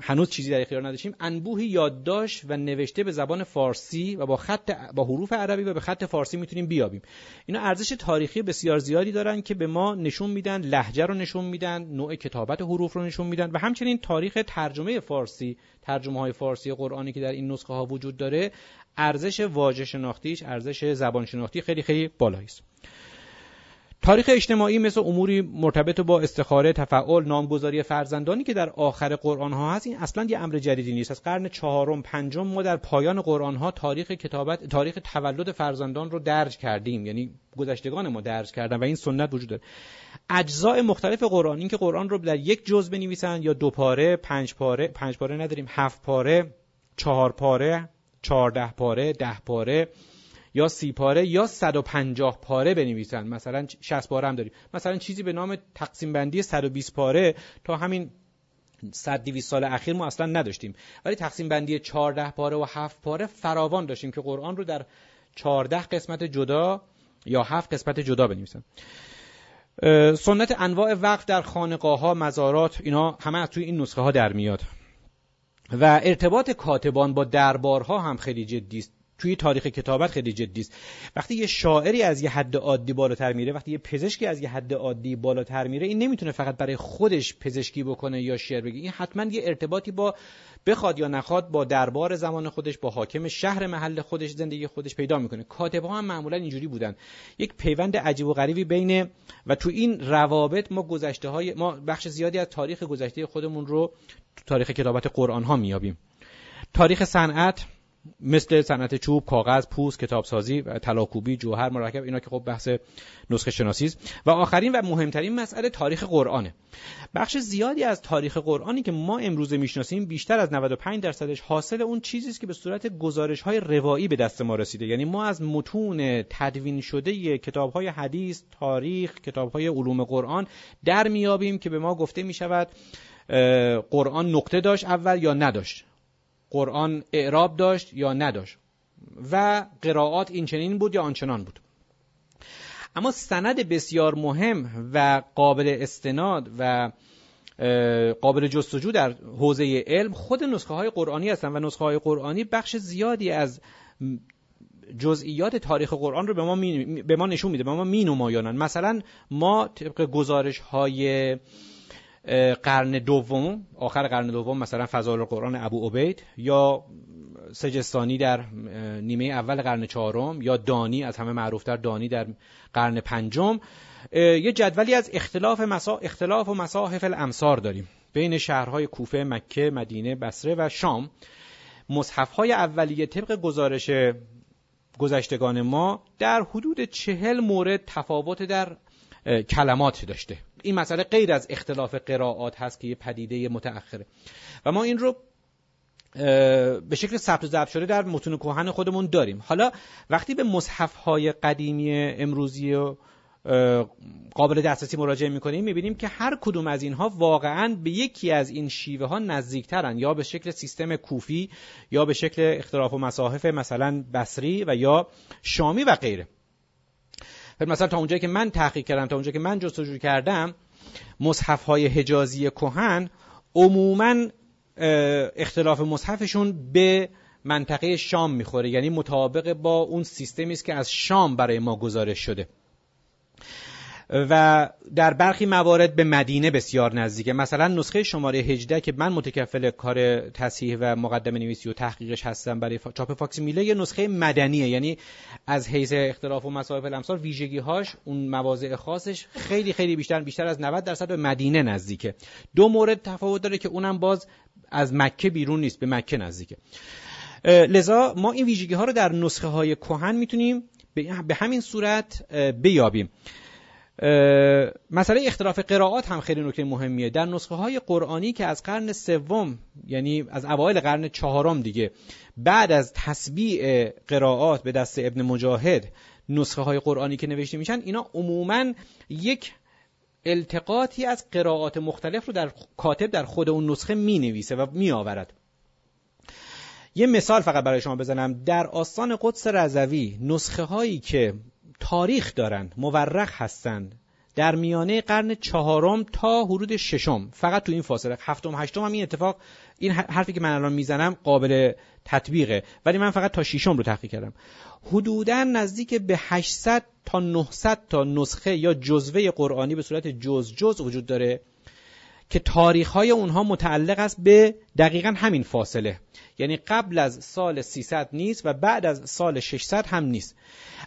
هنوز چیزی در اختیار نداشتیم انبوهی یادداشت و نوشته به زبان فارسی و با خط با حروف عربی و به خط فارسی می‌تونیم بیابیم. اینا ارزش تاریخی بسیار زیادی دارن که به ما نشون میدن لهجه رو نشون میدن نوع کتابت حروف رو نشون میدن و همچنین تاریخ ترجمه فارسی ترجمه های فارسی قرآنی که در این نسخه ها وجود داره ارزش واژه شناختیش ارزش زبان شناختی خیلی خیلی بالایی است تاریخ اجتماعی مثل اموری مرتبط با استخاره تفعال نامگذاری فرزندانی که در آخر قرآن ها هست این اصلا یه امر جدیدی نیست. از قرن چهارم پنجم ما در پایان قرآن ها تاریخ کتابت تاریخ تولد فرزندان رو درج کردیم. یعنی گذشتگان ما درج کردن و این سنت وجود داره. اجزاء مختلف قرآن این که قرآن رو در یک جزء بنویسن یا دو پاره پنج پاره پنج پاره نداریم هفت پاره چهار پاره چهارده پاره ده پاره یا سی پاره یا 150 پاره بنویسن. مثلا 60 پاره هم داریم. مثلا چیزی به نام تقسیم بندی 120 پاره تا همین 100 200 سال اخیر ما اصلا نداشتیم. ولی تقسیم بندی 14 پاره و 7 پاره فراوان داشتیم که قرآن رو در 14 قسمت جدا یا 7 قسمت جدا بنویسن. سنت انواع وقف در خانقاه ها مزارات اینا همه از توی این نسخه ها در میاد. و ارتباط کاتبان با دربارها هم خیلی جدی است. توی تاریخ کتابت خیلی جدی است. وقتی یه شاعری از یه حد عادی بالاتر میره وقتی یه پزشکی از یه حد عادی بالاتر میره این نمی‌تونه فقط برای خودش پزشکی بکنه یا شعر بگه. این حتما یه ارتباطی با بخواد یا نخواد با دربار زمان خودش با حاکم شهر محل خودش زندگی خودش پیدا می‌کنه. کاتبها هم معمولا اینجوری بودن. یک پیوند عجیب و غریبی بین و تو این روابط ما گذشته های ما بخش زیادی از تاریخ گذشته خودمون رو تو تاریخ کتابت قرآن ها میابیم تاریخ صنعت مثل صنعت چوب، کاغذ، پوست، کتابسازی، طلاکوبی، جوهر، مرکب اینا که خب بحث نسخه شناسی و آخرین و مهمترین مسئله تاریخ قرآنه. بخش زیادی از تاریخ قرآنی که ما امروزه می‌شناسیم بیشتر از 95 درصدش حاصل اون چیزی است که به صورت گزارش های روایی به دست ما رسیده. یعنی ما از متون تدوین شده کتاب های حدیث، تاریخ، کتاب های علوم قرآن در میابیم که به ما گفته می شود قرآن نقطه داشت اول یا نداشت؟ قرآن اعراب داشت یا نداشت؟ و قرائات این چنین بود یا آنچنان بود؟ اما سند بسیار مهم و قابل استناد و قابل جستجو در حوزه علم خود نسخه های قرآنی هستند و نسخه های قرآنی بخش زیادی از جزئیات تاریخ قرآن رو به ما, به ما نشون میده به ما می نمایانن. مثلا ما طبق گزارش های قرن دوم آخر قرن دوم مثلا فضال قرآن ابو عبید یا سجستانی در نیمه اول قرن چهارم یا دانی از همه معروفتر دانی در قرن پنجم. یه جدولی از اختلاف, مسا... اختلاف و مصاحف الامصار داریم. بین شهرهای کوفه، مکه، مدینه، بصره و شام. مصحف های اولیه طبق گزارش گذشتگان ما در حدود چهل مورد تفاوت در کلمات داشته. این مسئله غیر از اختلاف قرائات هست که یه پدیده متأخره. و ما این رو به شکل ثبت و ضبط شده در متون کهن خودمون داریم. حالا وقتی به مصحف های قدیمی امروزی و قابل دسترسی مراجعه می‌کنیم می‌بینیم که هر کدوم از اینها واقعا به یکی از این شیوه ها نزدیکترن. یا به شکل سیستم کوفی یا به شکل اختلاف و مصاحف مثلا بصری و یا شامی و غیره. مثلا تا اونجایی که من تحقیق کردم تا اونجایی که من جستجو کردم مصحف های حجازی کهن عموما اختلاف مصحفشون به منطقه شام می‌خوره. یعنی مطابق با اون سیستمی است که از شام برای ما گزارش شده. و در برخی موارد به مدینه بسیار نزدیکه. مثلا نسخه شماره 18 که من متکفل کار تصحیح و مقدمه نویسی و تحقیقش هستم برای چاپ فاکس میله یه نسخه مدنیه. یعنی از حیث اختلاف و مسائل الامثال ویژگی هاش اون مواضع خاصش خیلی خیلی بیشتر بیشتر از 90 درصد به مدینه نزدیکه. دو مورد تفاوت داره که اونم باز از مکه بیرون نیست به مکه نزدیکه. لذا ما این ویژگی ها رو در نسخه های کهن می‌تونیم به همین صورت بیابیم. مسئله اختلاف قرائات هم خیلی نکته مهمیه. در نسخه های قرآنی که از قرن سوم یعنی از اوایل قرن چهارم دیگه بعد از تسبیع قرائات به دست ابن مجاهد نسخه های قرآنی که نوشته میشن اینا عموما یک التقاطی از قرائات مختلف رو در کاتب در خود اون نسخه می نویسه و می آورد یه مثال فقط برای شما بزنم. در آستان قدس رضوی نسخه هایی که تاریخ دارند مورخ هستند در میانه قرن چهارم تا حدود ششم فقط تو این فاصله هفتم هشتم هم این اتفاق این حرفی که من الان می‌زنم قابل تطبیقه. ولی من فقط تا ششم رو تحقیق کردم. حدودا نزدیک به 800 تا 900 تا نسخه یا جزوه قرآنی به صورت جز جز وجود داره که تاریخ های اونها متعلق است به دقیقا همین فاصله. یعنی قبل از سال 300 نیست و بعد از سال 600 هم نیست.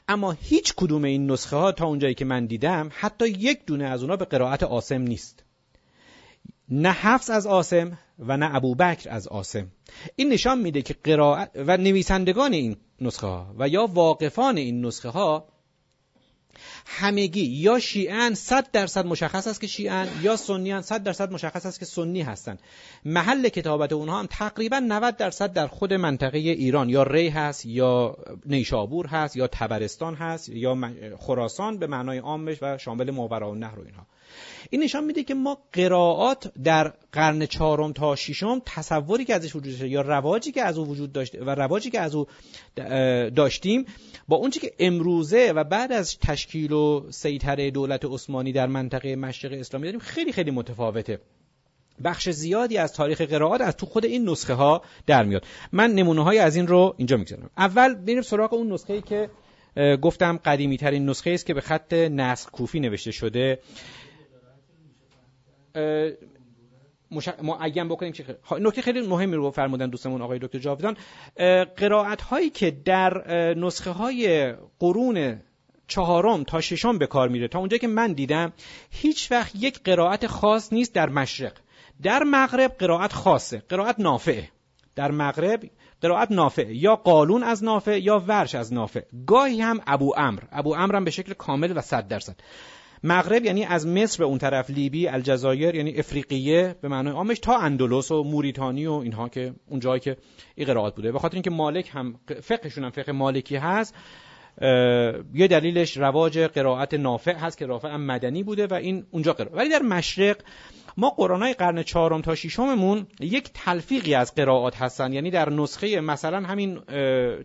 اما هیچ کدوم این نسخه ها تا اونجایی که من دیدم حتی یک دونه از اونها به قرائت آسم نیست. نه حفظ از آسم و نه ابوبکر از آسم. این نشان میده که قرائت و نویسندگان این نسخه ها و یا واقفان این نسخه ها همگی یا شیعن صد درصد مشخص است که شیعن یا سنیان صد درصد مشخص است که سنی هستند محل کتابت اونها هم تقریبا 90 درصد در خود منطقه ایران. یا ری هست یا نیشابور هست یا تبرستان هست یا خراسان به معنای عامش و شامل ماورا و نهر و اینها. این نشان میده که ما قرائات در قرن چهارم تا ششم تصوری که ازش وجود داشته یا رواجی که از او وجود داشته و رواجی که از او داشتیم با اونچه که امروزه و بعد از تشکیل و سیطره دولت عثمانی در منطقه مشرق اسلامی داریم خیلی خیلی متفاوته. بخش زیادی از تاریخ قرائات از تو خود این نسخه ها در میاد. من نمونه های از این رو اینجا می‌گذارم. اول بریم سراغ اون نسخه ای که گفتم قدیمی ترین نسخه است که به خط نسخ کوفی نوشته شده. معین بکنیم که نکته خیلی مهمی رو فرمودن دوستمون آقای دکتر جاویدان قرائت هایی که در نسخه های قرون چهارم تا ششم به کار میره. تا اونجا که من دیدم هیچ وقت یک قرائت خاص نیست در مشرق. در مغرب قرائت خاصه قرائت نافعه. در مغرب قرائت نافع یا قالون از نافع یا ورش از نافع گاهی هم ابو امر. ابو امر هم به شکل کامل و صد درصد. مغرب یعنی از مصر به اون طرف لیبی الجزایر یعنی افریقیه به معنای عامش تا اندلس و موریتانی و اینها که اون جایی که این قرائت بوده. به خاطر اینکه مالک هم فقهشون هم فقه مالکی هست یه دلیلش رواج قرائت نافع هست که رافع هم مدنی بوده و این اونجا قرائت. ولی در مشرق ما قرآنای قرن چهارم تا ششممون یک تلفیقی از قرائات هستن. یعنی در نسخه مثلا همین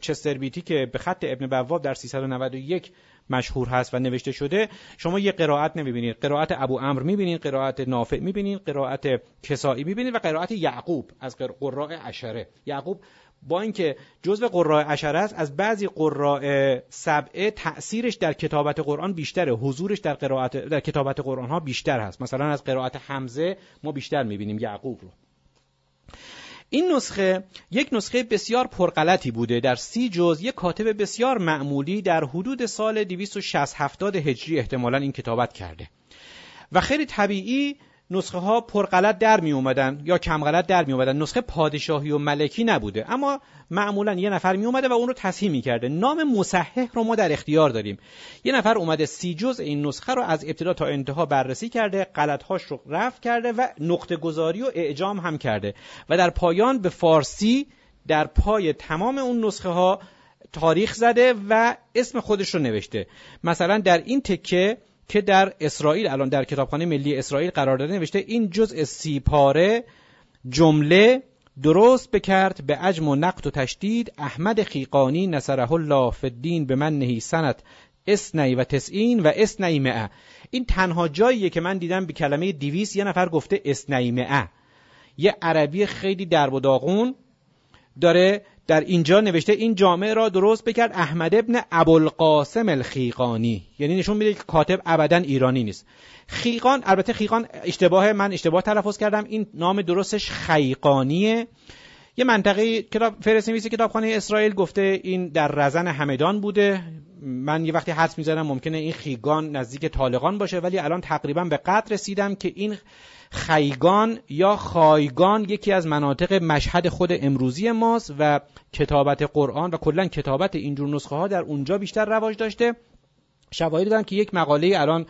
چستربیتی که به خط ابن بواب در 391 مشهور هست و نوشته شده شما یه قرائت نمی‌بینید. قرائت ابو امر می‌بینید قرائت نافع می‌بینید قرائت کسائی می‌بینید و قرائت یعقوب از قراء عشره. یعقوب با اینکه جزء قراء عشره است از بعضی قراء سبعه تأثیرش در کتابت قرآن بیشتره. حضورش در قرائت در کتابت قرآن ها بیشتر هست. مثلا از قرائت حمزه ما بیشتر می‌بینیم یعقوب رو. این نسخه یک نسخه بسیار پرغلطی بوده. در سی جز یک کاتب بسیار معمولی در حدود سال 260 هجری احتمالا این کتابت کرده. و خیلی طبیعی نسخه ها پرغلط در می اومدن یا کم غلط در می اومدن نسخه پادشاهی و ملکی نبوده اما معمولا یه نفر می اومده و اون رو تصحیح می کرده نام مصحح رو ما در اختیار داریم. یه نفر اومده سی جز این نسخه رو از ابتدا تا انتها بررسی کرده غلط هاش رو رفع کرده و نقطه گذاری و اعجام هم کرده. و در پایان به فارسی در پای تمام اون نسخه ها تاریخ زده و اسم خودش رو نوشته. مثلا در این تکه که در اسرائیل الان در کتابخانه ملی اسرائیل قرار داده نوشته این جزء سی پاره جمله درست بکرد به عجم و نقد و تشدید. احمد خیقانی نصره الله فدین به من نهی سنت اسنی و تسعین و اسنی مئه. این تنها جاییه که من دیدم به کلمه دیویس یه نفر گفته اسنی مئه. یه عربی خیلی درب و داغون داره در اینجا نوشته این جامعه را درست بکرد احمد ابن ابوالقاسم الخیقانی. یعنی نشون میده که کاتب ابدا ایرانی نیست. خیقان البته خیقان اشتباه من اشتباه تلفظ کردم. این نام درستش خیقانیه. یه منطقه کتاب فرست نویسی کتابخانه اسرائیل گفته این در رزن همدان بوده. من یه وقتی حدس می‌زنم ممکنه این خیگان نزدیک طالقان باشه ولی الان تقریبا به قدر رسیدم که این خیگان یا خایگان یکی از مناطق مشهد خود امروزی ماست و کتابت قرآن و کلا کتابت اینجور نسخه ها در اونجا بیشتر رواج داشته. شواهد دارم که یک مقاله الان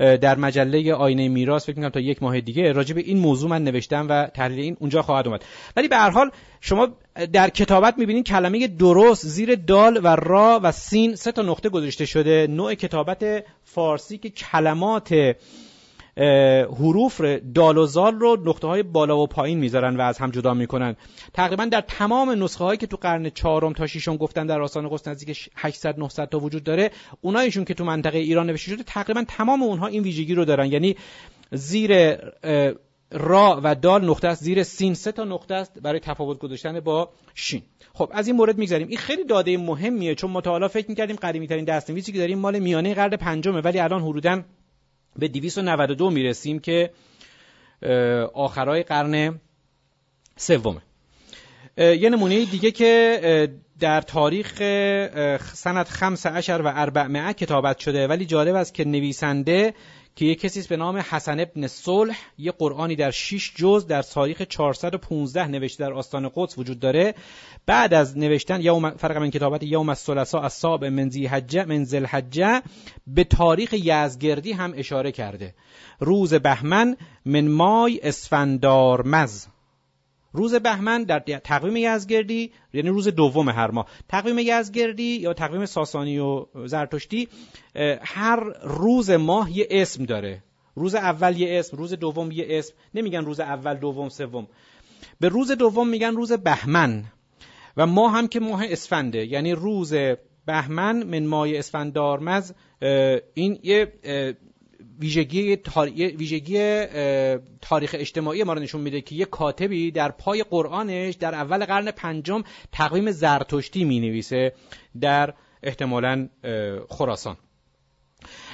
در مجله آینه میراث فکر می‌کنم تا یک ماه دیگه راجع به این موضوع من نوشتم و تحلیل این اونجا خواهد اومد. ولی به هر حال شما در کتابت می‌بینید کلمه درست زیر دال و را و سین سه تا نقطه گذاشته شده. نوع کتابت فارسی که کلمات حروف دال و زال رو نقطه های بالا و پایین می‌ذارن و از هم جدا می‌کنن. تقریبا در تمام نسخه هایی که تو قرن چهارم تا ششم گفتن در آستان قدس نزدیک 800 900 تا وجود داره اونایشون که تو منطقه ایران نوشته شده تقریبا تمام اونها این ویژگی رو دارن. یعنی زیر را و دال نقطه است زیر سین سه تا نقطه است برای تفاوت گذاشتن با شین. خب از این مورد می‌گذاریم این خیلی داده مهمیه چون حالا فکر می‌کردیم قدیمی ترین دستنویسی که داریم مال میانه قرن پنجمه ولی الان حدوداً به 292 می‌رسیم که آخرای قرن سومه. یه نمونه دیگه که در تاریخ سنت خمس عشر و اربعمعه کتابت شده ولی جالب است که نویسنده که یک کسی به نام حسن ابن صلح. یه قرآنی در 6 جز در تاریخ 415 نوشته در آستان قدس وجود داره. بعد از نوشتن یوم فرق من کتابت یوم الثلاثاء الصاب من ذی حجه من ذل حجه به تاریخ یزگردی هم اشاره کرده. روز بهمن من مای اسفندار مز روز بهمن در تقویم یزگردی یعنی روز دوم هر ماه. تقویم یزگردی یا تقویم ساسانی و زرتشتی هر روز ماه یه اسم داره. روز اول یه اسم روز دوم یه اسم. نمیگن روز اول دوم سوم. به روز دوم میگن روز بهمن. و ماه هم که ماه اسفنده یعنی روز بهمن من ماه اسفندارمز این یه ویژگی, ویژگی تاریخ اجتماعی ما رو نشون میده که یه کاتبی در پای قرآنش در اول قرن پنجم تقویم زرتشتی می نویسه در احتمالا خراسان.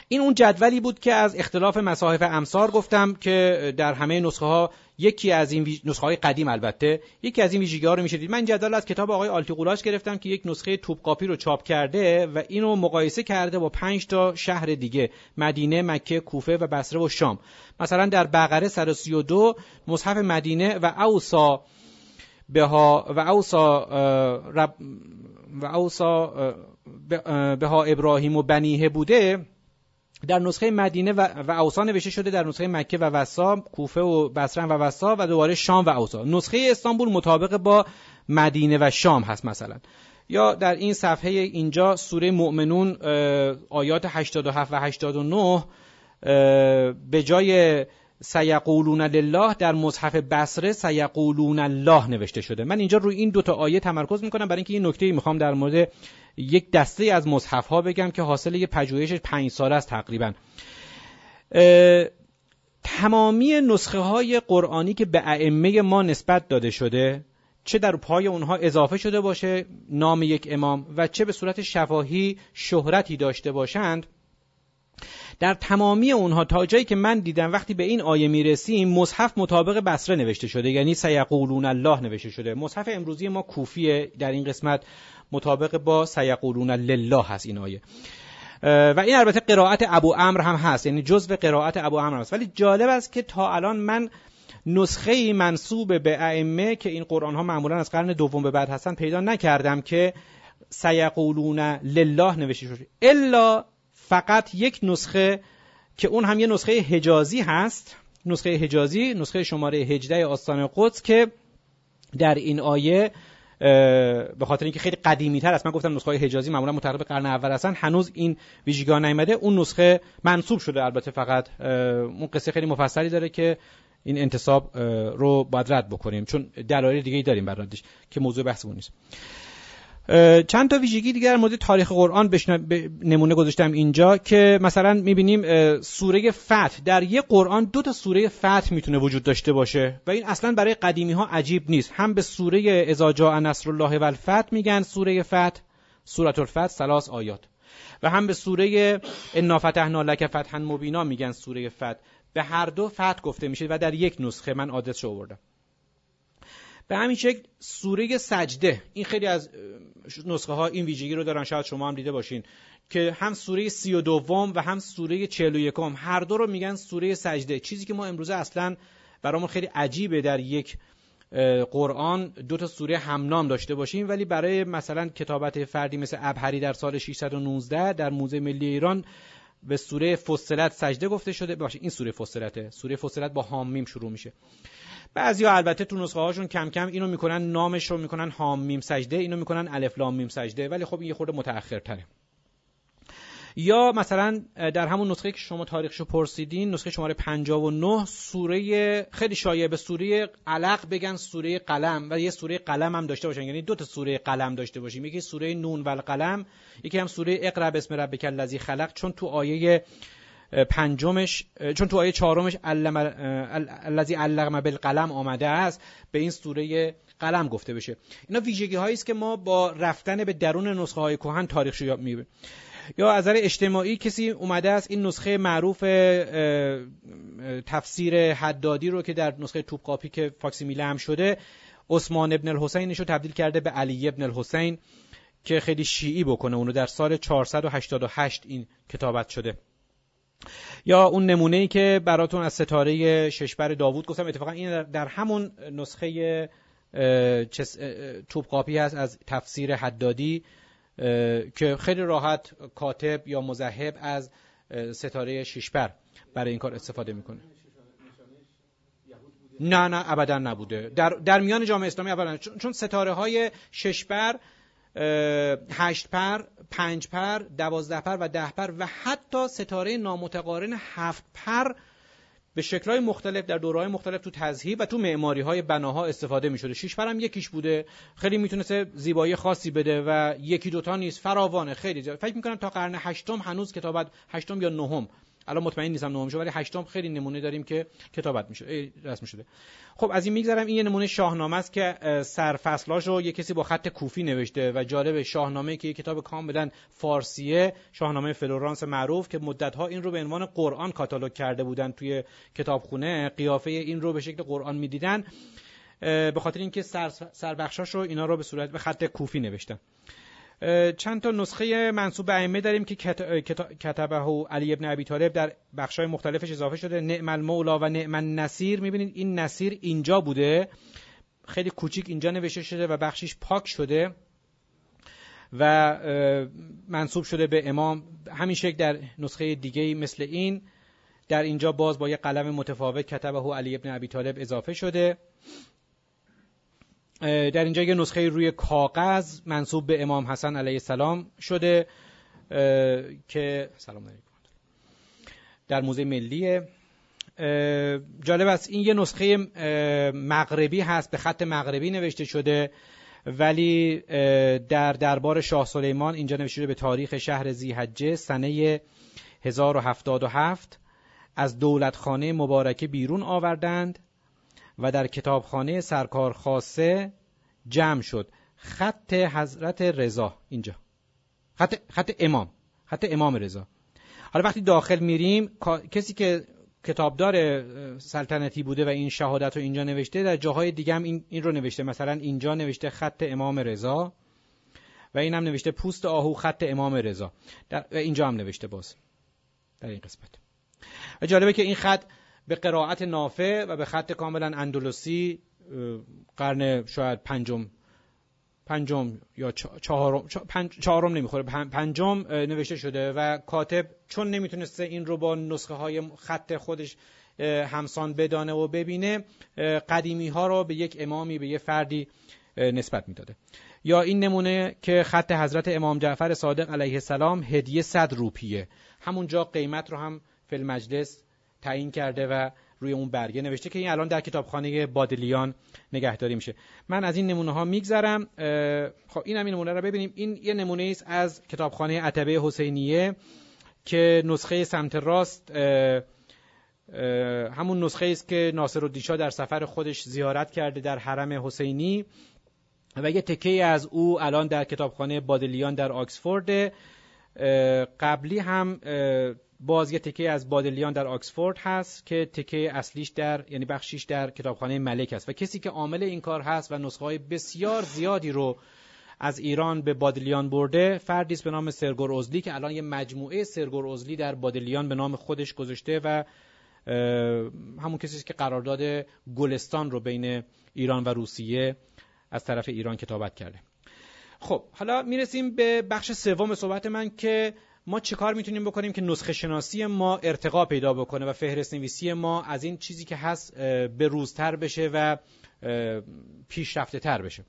این اون جدولی بود که از اختلاف مصاحف امصار گفتم که در همه نسخه ها یکی از این. نسخه های قدیم البته یکی از این ویژگی ها رو میشه دید من جدول از کتاب آقای آلتی قولاش گرفتم که یک نسخه توپ رو چاپ کرده و اینو مقایسه کرده با پنج تا شهر دیگه مدینه مکه کوفه و بصره و شام مثلا در بقره 132 مصحف مدینه و اوسا بها و اوسا رب و اوسا بها ابراهیم و بنیه بوده در نسخه مدینه و, و اوسا نوشته شده در نسخه مکه و وسا کوفه و بصره و وسا و دوباره شام و اوسا. نسخه استانبول مطابق با مدینه و شام هست مثلا. یا در این صفحه اینجا سوره مؤمنون آیات 87 و 89 به جای سیقولون لله در مصحف بصره سیقولون الله نوشته شده. من اینجا روی این دوتا آیه تمرکز می‌کنم برای اینکه این نکته می‌خوام در مورد یک دسته از مصحف ها بگم که حاصل یه پژوهش پنج ساله است تقریبا. تمامی نسخه های قرآنی که به ائمه ما نسبت داده شده چه در پای اونها اضافه شده باشه نام یک امام و چه به صورت شفاهی شهرتی داشته باشند در تمامی اونها تا جایی که من دیدم وقتی به این آیه می‌رسیم مصحف مطابق بصره نوشته شده یعنی سیقولون الله نوشته شده. مصحف امروزی ما کوفیه در این قسمت مطابق با سیقولون لله هست این آیه. و این البته قرائت ابو امر هم هست یعنی جزء قرائت ابو امر هست. ولی جالب است که تا الان من نسخه منصوب به ائمه که این قرآن ها معمولا از قرن دوم به بعد هستن پیدا نکردم که سیقولون لله نوشته شده. الا فقط یک نسخه که اون هم یه نسخه حجازی هست نسخه حجازی نسخه شماره 18 آستان قدس که در این آیه به خاطر اینکه خیلی قدیمی تر است من گفتم نسخه حجازی معمولا متعلق به قرن اول هستن هنوز این ویژگی نیامده. اون نسخه منصوب شده البته فقط اون قصه خیلی مفصلی داره که این انتصاب رو باید رد بکنیم چون دلایل دیگه ای داریم برادش که موضوع بحثمون نیست. چند تا ویژگی دیگر در مورد تاریخ قرآن به نمونه گذاشتم اینجا که مثلا می‌بینیم سوره فتح در یک قرآن دو تا سوره فتح می‌تونه وجود داشته باشه و این اصلا برای قدیمی ها عجیب نیست. هم به سوره اذا جاء نصر الله و الفتح میگن سوره فتح سورة الفتح سلاس آیات. و هم به سوره انا فتحنا لک فتحا مبینا میگن سوره فتح به هر دو فتح گفته میشه و در یک نسخه. من آدرس رو آوردم. به همین شکل سوره سجده این خیلی از نسخه ها این ویژگی رو دارن شاید شما هم دیده باشین که هم سوره سی و دوم و هم سوره چهل و یکم هر دو رو میگن سوره سجده. چیزی که ما امروزه اصلا برامون خیلی عجیبه در یک قرآن دو تا سوره همنام داشته باشیم ولی برای مثلا کتابت فردی مثل ابهری در سال 619 در موزه ملی ایران به سوره فصلت سجده گفته شده. باشه این سوره فصلته. سوره فصلت با حا میم شروع میشه. بعضیا البته تو نسخه هاشون کم کم اینو می‌کنن نامش رو می‌کنن حا میم سجده اینو می‌کنن الف لام میم سجده ولی خب این یه خورده متأخرتره. یا مثلا در همون نسخه که شما تاریخشو پرسیدین نسخه شماره 59 سوره خیلی شایع به سوره علق بگن سوره قلم و یه سوره قلم هم داشته باشن. یعنی دو تا سوره قلم داشته باشیم. یکی سوره نون و القلم یکی هم سوره اقرا بسم ربک الذی خلق. چون تو آیه پنجمش چون تو آیه چهارمش الذی علق بالقلم آمده است به این سوره قلم گفته بشه. اینا ویژگی هایی است که ما با رفتن به درون نسخه های کهن تاریخ یاد می‌بینیم یا از نظر اجتماعی کسی اومده است این نسخه معروف تفسیر حدادی رو که در نسخه توپقاپی که فاکسیمیله هم شده عثمان ابن الحسین رو تبدیل کرده به علی ابن الحسین که خیلی شیعی بکنه. اونو در سال 488 این کتابت شده. یا اون نمونه ای که براتون از ستاره ششبر داوود گفتم اتفاقا این در همون نسخه توپقاپی هست از تفسیر حدادی که خیلی راحت کاتب یا مذهب از ستاره ششبر برای این کار استفاده می‌کنه. نه نه ابدا نبوده. در, در میان جامعه اسلامی ابدا چون ستاره های ششبر هشت پر پنج پر دوازده پر و ده پر و حتی ستاره نامتقارن هفت پر به شکلهای مختلف در دورهای مختلف تو تذهیب و تو معماری های بناها استفاده می شده شیش پر هم یکیش بوده. خیلی می‌تونسته زیبایی خاصی بده و یکی دوتا نیست. فراوانه. خیلی زیاد. فکر می‌کنم تا قرن هشتم هنوز کتابت هشتم یا نهم الان مطمئن نیستم نهم ولی هشتم خیلی نمونه داریم که کتابت میشه رسم شده. خب از این میگذرم این یه نمونه شاهنامه است که سرفصلاشو یه کسی با خط کوفی نوشته و جالب شاهنامه که یه کتاب کاملا فارسیه شاهنامه فلورانس معروف که مدتها این رو به عنوان قرآن کاتالوگ کرده بودن توی کتابخونه قیافه این رو به شکل قرآن می‌دیدن به خاطر اینکه سر رو اینا رو به صورت به خط کوفی نوشتن. چند تا نسخه منصوب به ائمه داریم که کتبه علی ابن ابی طالب در بخشای مختلفش اضافه شده. نعم المولا و نعم النصیر. می‌بینید این نصیر اینجا بوده. خیلی کوچیک اینجا نوشته شده و بخشیش پاک شده و منصوب شده به امام. همین شکل در نسخه دیگه مثل این. در اینجا باز با یه قلم متفاوت کتبه علی ابن ابی طالب اضافه شده. در اینجا یه نسخه روی کاغذ منصوب به امام حسن علیه السلام شده که سلام علیکم. در موزه ملیه جالب است. این یه نسخه مغربی هست به خط مغربی نوشته شده ولی در دربار شاه سلیمان اینجا نوشته شده به تاریخ شهر زیحجه سنه 1077 از دولتخانه مبارکه بیرون آوردند. و در کتابخانه سرکار خاصه جمع شد. خط حضرت رضا اینجا. خط, خط امام. خط امام رضا. حالا وقتی داخل میریم کسی که کتابدار سلطنتی بوده و این شهادت رو اینجا نوشته در جاهای دیگه هم این, رو نوشته. مثلا اینجا نوشته خط امام رضا و این هم نوشته پوست آهو خط امام رضا. و اینجا هم نوشته باز. در این قسمت. و جالبه که این خط به قرائت نافع و به خط کاملا اندلسی قرن شاید پنجم پنجم یا چهارم چهارم نمی‌خوره پنجم نوشته شده و کاتب چون نمی‌تونسته این رو با نسخه های خط خودش همسان بدانه و ببینه قدیمی ها رو به یک امامی به یک فردی نسبت می‌داده. یا این نمونه که خط حضرت امام جعفر صادق علیه السلام هدیه صد روپیه. همونجا قیمت رو هم فیل مجلس تعیین کرده و روی اون برگه نوشته که این الان در کتابخانه بادلیان نگهداری میشه. من از این نمونه ها میگذرم خب این هم این نمونه رو ببینیم. این یه نمونه است از کتابخانه عتبه حسینیه که نسخه سمت راست همون نسخه است که ناصر الدین در سفر خودش زیارت کرده در حرم حسینی و یه تکه از او الان در کتابخانه بادلیان در آکسفورد. قبلی هم باز یه تکه از بادلیان در آکسفورد هست که تکه اصلیش در یعنی بخشیش در کتابخانه ملک است و کسی که عامل این کار هست و نسخه های بسیار زیادی رو از ایران به بادلیان برده فردی به نام سرگور اوزلی که الان یه مجموعه سرگور اوزلی در بادلیان به نام خودش گذاشته و همون کسی که قرارداد گلستان رو بین ایران و روسیه از طرف ایران کتابت کرده. خب حالا می‌رسیم به بخش سوم صحبت من که ما چه کار می‌تونیم بکنیم که نسخه شناسی ما ارتقا پیدا بکنه و فهرست نویسی ما از این چیزی که هست به روزتر بشه و پیشرفته تر بشه.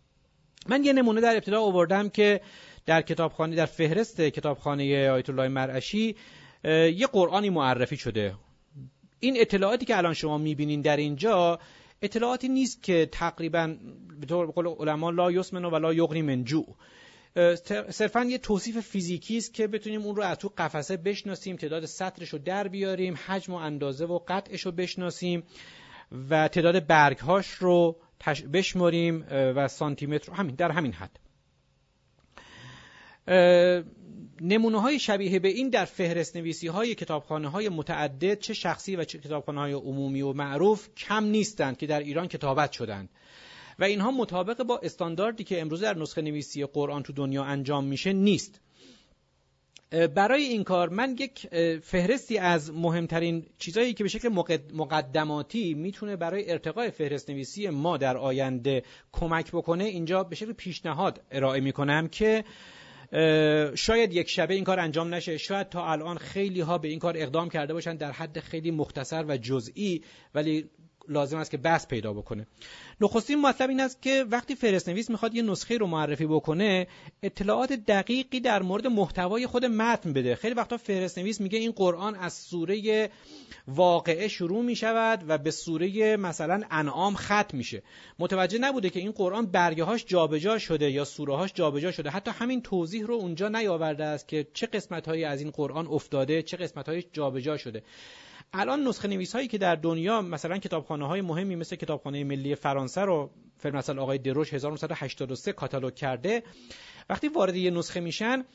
من یه نمونه در ابتدا آوردم که در کتابخانه در فهرست کتابخانه آیت الله مرعشی یه قرآنی معرفی شده. این اطلاعاتی که الان شما می‌بینین در اینجا اطلاعاتی نیست که تقریبا به طور قول علما لا یسمن و لا یغنی من جوع. صرفا یه توصیف فیزیکی است که بتونیم اون رو از تو قفسه بشناسیم تعداد سطرش رو در بیاریم حجم و اندازه و قطعش رو بشناسیم و تعداد برگهاش رو بشماریم و سانتیمتر همین در همین حد. نمونه های شبیه به این در فهرست نویسی های کتابخانه های متعدد چه شخصی و چه کتابخانه های عمومی و معروف کم نیستند که در ایران کتابت شدند. و اینها مطابق با استانداردی که امروز در نسخه نویسی قرآن تو دنیا انجام میشه نیست. برای این کار من یک فهرستی از مهمترین چیزهایی که به شکل مقدماتی می‌تونه برای ارتقای فهرست نویسی ما در آینده کمک بکنه اینجا به شکل پیشنهاد ارائه می‌کنم که شاید یک شبه این کار انجام نشه شاید تا الان خیلی ها به این کار اقدام کرده باشن در حد خیلی مختصر و جزئی ولی لازم است که بحث پیدا بکنه. نخستین مطلب این است که وقتی فرست نویس می‌خواد یه نسخه رو معرفی بکنه اطلاعات دقیقی در مورد محتوای خود متن بده. خیلی وقتا فرست نویس میگه این قرآن از سوره واقعه شروع می‌شود و به سوره مثلا انعام ختم میشه. متوجه نبوده که این قرآن برگه هاش جابجا شده یا سوره هاش جابجا شده. حتی همین توضیح رو اونجا نیاورده است که چه قسمت هایی از این قرآن افتاده چه قسمت هایی جابجا شده. الان نسخه نویس هایی که در دنیا مثلا کتابخانه های مهمی مثل کتابخانه ملی فرانسه رو مثلا آقای دروش 1983 کاتالوگ کرده وقتی وارد یه نسخه میشن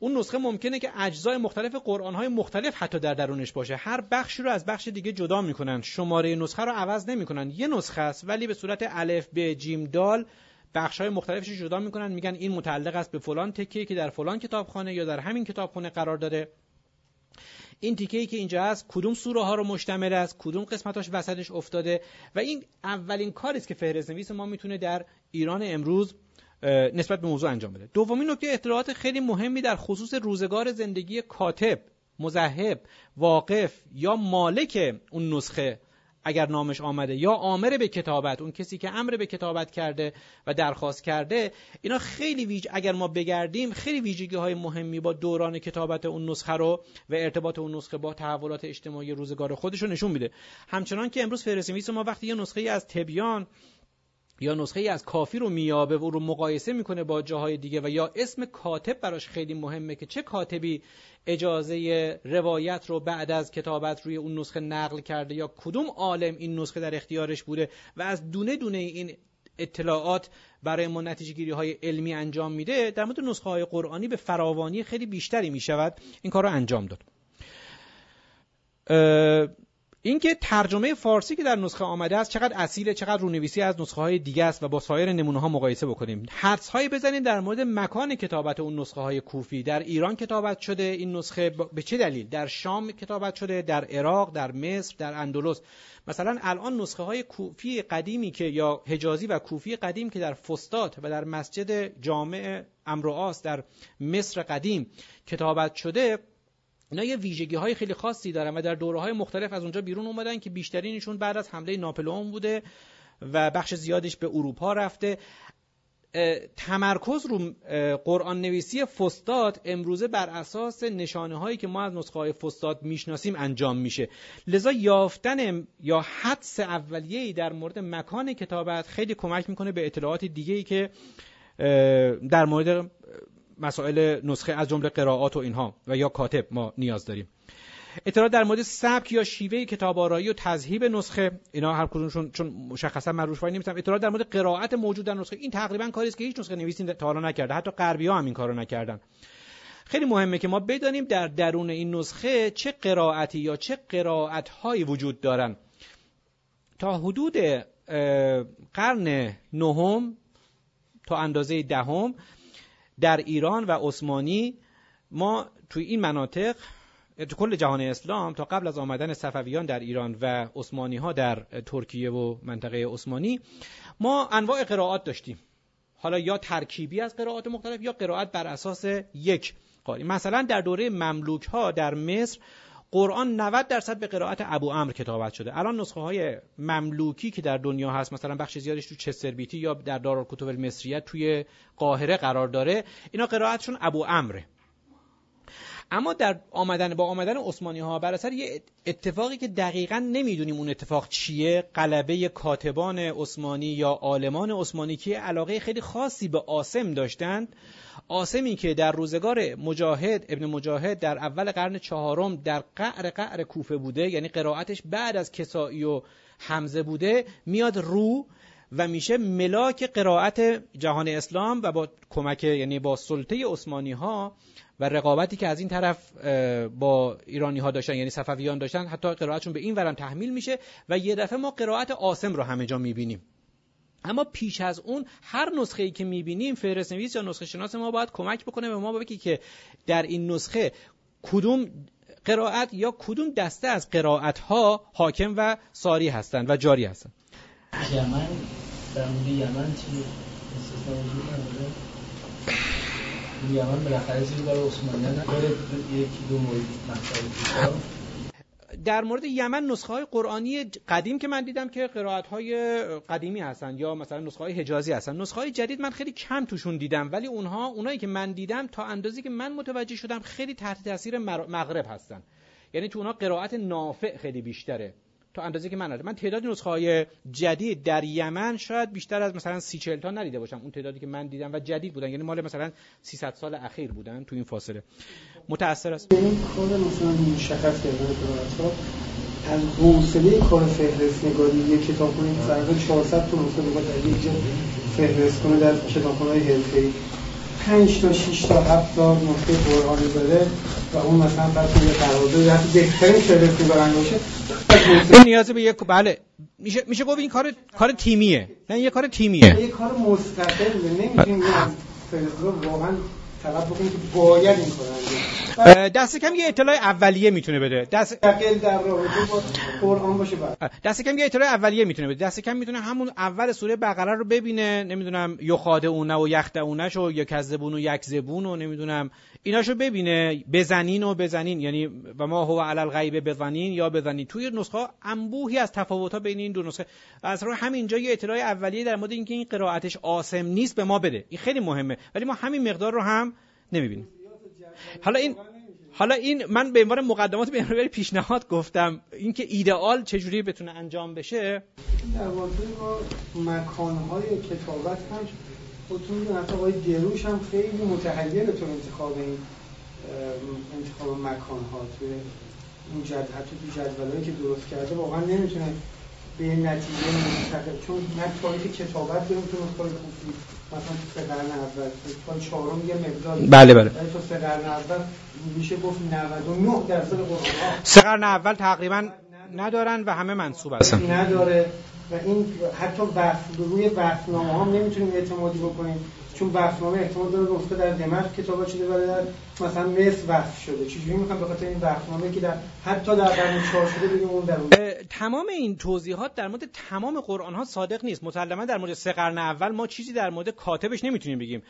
اون نسخه ممکنه که اجزای مختلف قرآن های مختلف حتی در درونش باشه. هر بخشی رو از بخش دیگه جدا می‌کنن. شماره نسخه رو عوض نمی‌کنن. یه نسخه است ولی به صورت الف ب جیم دال بخش های مختلفش جدا می‌کنن. میگن این متعلق است به فلان تکیه که در فلان کتابخانه یا در همین کتابخانه قرار داره. این تیکه ای که اینجا هست کدوم سوره ها رو مشتمل است کدوم قسمتاش وسطش افتاده و این اولین کاری است که فهرست نویس ما می‌تونه در ایران امروز نسبت به موضوع انجام بده. دومین نکته اطلاعات خیلی مهمی در خصوص روزگار زندگی کاتب مذهب واقف یا مالک اون نسخه اگر نامش آمده یا آمر به کتابت اون کسی که امر به کتابت کرده و درخواست کرده اینا خیلی ویژ اگر ما بگردیم خیلی ویژگی های مهمی با دوران کتابت اون نسخه رو و ارتباط اون نسخه با تحولات اجتماعی روزگار خودش رو نشون میده. همچنان که امروز فهرست ما وقتی یه نسخه از تبیان یا نسخه ای از کافی رو میابه و رو مقایسه می‌کنه با جاهای دیگه و یا اسم کاتب براش خیلی مهمه که چه کاتبی اجازه روایت رو بعد از کتابت روی اون نسخه نقل کرده یا کدوم عالم این نسخه در اختیارش بوده و از دونه دونه این اطلاعات برای ما نتیجه گیری های علمی انجام میده در مورد نسخه های قرآنی به فراوانی خیلی بیشتری می‌شود. این کار رو انجام داد. اینکه ترجمه فارسی که در نسخه آمده است چقدر اصیله چقدر رونویسی از نسخه های دیگه است و با سایر نمونه ها مقایسه بکنیم. حدس هایی بزنیم در مورد مکان کتابت اون نسخه های کوفی. در ایران کتابت شده این نسخه به چه دلیل؟ در شام کتابت شده در عراق در مصر در اندلس. مثلا الان نسخه های کوفی قدیمی که یا حجازی و کوفی قدیم که در فستاد و در مسجد جامع امرواس در مصر قدیم کتابت شده اینا یه ویژگی های خیلی خاصی دارن و در دوره های مختلف از اونجا بیرون اومدن که بیشترینشون بعد از حمله ناپلئون بوده و بخش زیادش به اروپا رفته. تمرکز رو قرآن نویسی فستاد امروزه بر اساس نشانه هایی که ما از نسخه های فستاد می‌شناسیم انجام میشه. لذا یافتن یا حدس اولیه‌ای در مورد مکان کتابت خیلی کمک می‌کنه به اطلاعات دیگه ای که در مورد مسائل نسخه از جمله قرائات و اینها و یا کاتب ما نیاز داریم. اطلاعات در مورد سبک یا شیوه کتاب آرایی و تذهیب نسخه اینا هر کدومشون چون مشخصا من روش نمی‌تونم. اطلاعات در مورد قرائت موجود در نسخه این تقریبا کاری است که هیچ نسخه نویسی تا حالا نکرده. حتی غربی ها هم این کارو نکردن. خیلی مهمه که ما بدانیم در درون این نسخه چه قرائتی یا چه قرائت هایی وجود دارن. تا حدود قرن نهم تا اندازه دهم در ایران و عثمانی ما توی این مناطق تو کل جهان اسلام تا قبل از آمدن صفویان در ایران و عثمانی ها در ترکیه و منطقه عثمانی ما انواع قرائات داشتیم. حالا یا ترکیبی از قرائات مختلف یا قرائت بر اساس یک قاری. مثلا در دوره مملوک ها در مصر قرآن 90 درصد به قرائت ابو امر کتابت شده. الان نسخه های مملوکی که در دنیا هست مثلا بخش زیادش تو چستربیتی یا در دارالکتب المصریت توی قاهره قرار داره اینا قرائتشون ابو امره اما در آمدن با آمدن عثمانی ها بر اثر یه اتفاقی که دقیقا نمی‌دونیم اون اتفاق چیه قلبه کاتبان عثمانی یا عالمان عثمانی که علاقه خیلی خاصی به آسم داشتند آسمی که در روزگار مجاهد ابن مجاهد در اول قرن چهارم در قعر قعر کوفه بوده یعنی قرائتش بعد از کسایی و حمزه بوده میاد رو و میشه ملاک قرائت جهان اسلام و با کمک یعنی با سلطه عثمانی ها و رقابتی که از این طرف با ایرانی ها داشتن یعنی صفویان داشتن حتی قرائتشون به این ورم تحمیل میشه و یه دفعه ما قرائت آسم رو همه جا می‌بینیم. اما پیش از اون هر نسخه ای که می‌بینیم فهرست نویس یا نسخه شناس ما باید کمک بکنه به ما بگی که در این نسخه کدوم قرائت یا کدوم دسته از قرائت ها حاکم و ساری هستند و جاری هستند. یمن در مورد یمن چی یمن بالاخره زیر بار عثمانیان یکی دو مورد در مورد یمن نسخه های قرآنی قدیم که من دیدم که قرائت های قدیمی هستن یا مثلا نسخه های حجازی هستن. نسخه های جدید من خیلی کم توشون دیدم ولی اونها اونایی که من دیدم تا اندازی که من متوجه شدم خیلی تحت تاثیر مغرب هستن. یعنی تو اونها قرائت نافع خیلی بیشتره. تا اندازه که من ندیدم من تعداد نسخه های جدید در یمن شاید بیشتر از مثلا 30 40 تا ندیده باشم. اون تعدادی که من دیدم و جدید بودن. یعنی مال مثلا 300 سال اخیر بودن تو این فاصله. متأثر است. این کار مثلا مشخص از حوصله کار فهرست نگاری یک کتاب کنید که 400 تا نسخه در یک فهرست کنه در کتابخانه‌های حرفه‌ای. 5 تا 6 تا 7 تا نقطه قرآنی داره و اون مثلا فرض یه قرارداد وقتی بهترین فهرست نگاران باشه. این نیاز به یک بله. میشه میشه گفت این کار کار تیمیه. نه یه کار تیمیه. یه کار مستقل نمی‌تونیم از فهرست واقعا طلب بکنیم که باید این کار دست کم یه اطلاع اولیه می‌تونه بده. دست در رابطه با قرآن باشه بعد. دست کم یه اطلاع اولیه می‌تونه بده. دست کم می‌تونه همون اول سوره بقره رو ببینه. نمی‌دونم یخاده اونه و یخته اونش و یا کذبون و یک زبون و نمی‌دونم ایناشو ببینه بزنین و بزنین. یعنی و ما هو علی الغیب بزنین یا بزنین. توی نسخه انبوهی از تفاوت ها بین این دو نسخه. از رو همینجا یه اطلاع اولیه در مورد اینکه این قرائتش آسم نیست به ما بده. این خیلی مهمه. ولی ما همین مقدار رو هم نمی‌بینیم. حالا این حالا این من به عنوان مقدمات به پیشنهاد گفتم اینکه ایدئال چجوری بتونه انجام بشه. در واقع ما مکانهای کتابت هم خودتون حتی آقای دروش هم خیلی متحیر تو انتخاب این انتخاب مکان ها توی اون جد حتی تو جدولایی که درست کرده واقعا نمی‌تونه به نتیجه منتقل چون نه تاریخ کتابت داریم تو نسخه کوفی مثلا تو سه قرن اول تا چهارم یه مقدار بله بله. ولی تو سه قرن اول میشه گفت 99 درصد قرآن سه قرن اول تقریبا ندارن و همه منصوب هستن. نداره. و این حتی وقت روی وقتنامه هم نمی‌تونیم اعتمادی بکنیم. چون وقتنامه احتمال داره گفته در دمشق کتابا شده ولی در مثلا مصر وقف شده. چجوری می‌خوام به خاطر این وقتنامه که در حتی در قرن 4 شده بگیم اون در تمام این توضیحات در مورد تمام قرآن ها صادق نیست. مسلما در مورد سه قرن اول ما چیزی در مورد کاتبش نمی‌تونیم بگیم.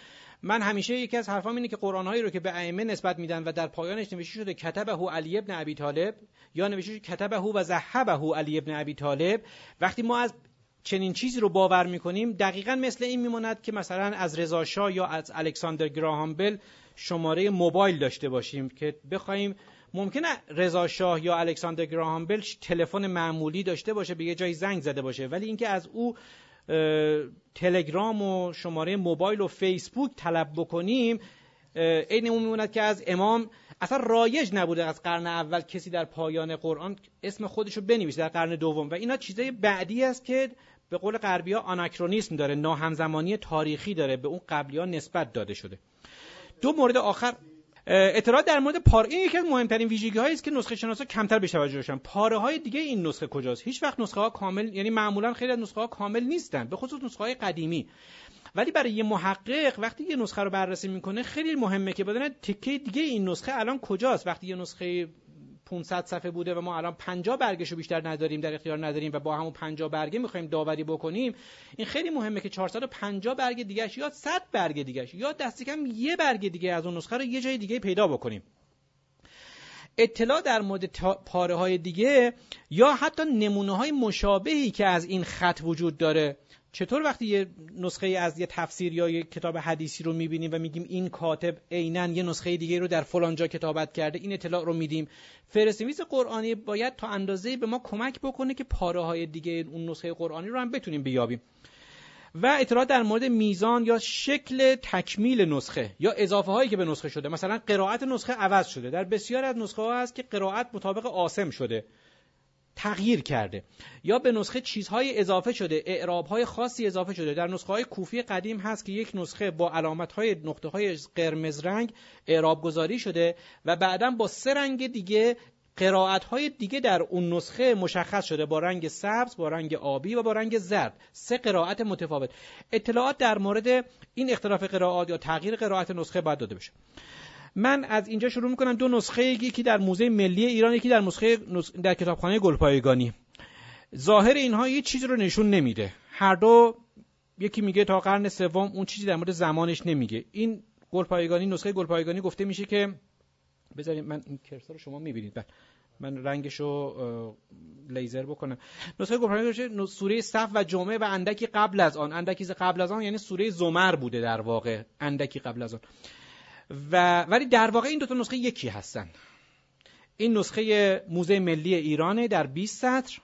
من همیشه یکی از حرفام اینه که قرآن هایی رو که به ائمه نسبت میدن و در پایانش نوشته شده کتبه علی ابن ابی طالب یا نوشته شده کتبه و ذهبه علی ابن ابی طالب وقتی ما از چنین چیزی رو باور می‌کنیم دقیقا مثل این میماند که مثلا از رضا یا از الکساندر گراهام بل شماره موبایل داشته باشیم که بخوایم ممکنه رضا شاه یا الکساندر گراهام بل تلفن معمولی داشته باشه به یه جای زنگ زده باشه ولی اینکه از او تلگرام و شماره موبایل و فیسبوک طلب بکنیم. عین اون میموند که از امام اصلا رایج نبوده از قرن اول کسی در پایان قرآن اسم خودش رو بنویسه در قرن دوم. و اینا چیزای بعدی است که به قول غربی ها آناکرونیسم داره ناهمزمانی تاریخی داره به اون قبلی ها نسبت داده شده. دو مورد آخر اطلاعات در مورد پار این یکی از مهمترین ویژگی هایی است که نسخه شناسا کمتر بهش توجه داشتن. پاره های دیگه این نسخه کجاست؟ هیچ وقت نسخه ها کامل یعنی معمولا خیلی از نسخه ها کامل نیستن به خصوص نسخه های قدیمی. ولی برای یه محقق وقتی یه نسخه رو بررسی می‌کنه خیلی مهمه که بدونه تکه دیگه این نسخه الان کجاست. وقتی یه نسخه 500 صفحه بوده و ما الان 50 برگشو بیشتر نداریم در اختیار نداریم و با همون 50 برگه می‌خوایم داوری بکنیم. این خیلی مهمه که 450 برگ دیگه یا 100 برگ دیگه یا دست کم یه برگ دیگه از اون نسخه رو یه جای دیگه پیدا بکنیم. اطلاع در مورد پاره های دیگه یا حتی نمونه های مشابهی که از این خط وجود داره. چطور وقتی یه نسخه از یه تفسیر یا یه کتاب حدیثی رو می‌بینیم و میگیم این کاتب عینا یه نسخه دیگه رو در فلان جا کتابت کرده این اطلاع رو میدیم. فرستویز قرآنی باید تا اندازه به ما کمک بکنه که پاره های دیگه اون نسخه قرآنی رو هم بتونیم بیابیم. و اطلاعات در مورد میزان یا شکل تکمیل نسخه یا اضافه هایی که به نسخه شده. مثلا قرائت نسخه عوض شده. در بسیار از نسخه ها هست که قرائت مطابق آسم شده. تغییر کرده. یا به نسخه چیزهای اضافه شده اعرابهای خاصی اضافه شده. در نسخه های کوفی قدیم هست که یک نسخه با علامت های نقطه های قرمز رنگ اعراب گذاری شده و بعدا با سه رنگ دیگه قرائت های دیگه در اون نسخه مشخص شده. با رنگ سبز با رنگ آبی و با رنگ زرد. سه قرائت متفاوت. اطلاعات در مورد این اختلاف قرائات یا تغییر قرائت نسخه باید داده بشه. من از اینجا شروع می‌کنم دو نسخه یکی در موزه ملی ایران یکی در نسخه در کتابخانه گلپایگانی. ظاهر اینها یه چیزی رو نشون نمیده. هر دو یکی میگه تا قرن سوم اون چیزی در مورد زمانش نمیگه. این گلپایگانی نسخه گلپایگانی گفته میشه که بذارید من این کرسر رو شما می‌بینید. بله. من رنگشو لیزر بکنم. نسخه گلپایگانی سوره صف و جمعه و اندکی قبل از آن. اندکی قبل از آن یعنی سوره زمر بوده در واقع. اندکی قبل از آن. و ولی در واقع این دو تا نسخه یکی هستن. این نسخه موزه ملی ایرانه در 20 سطر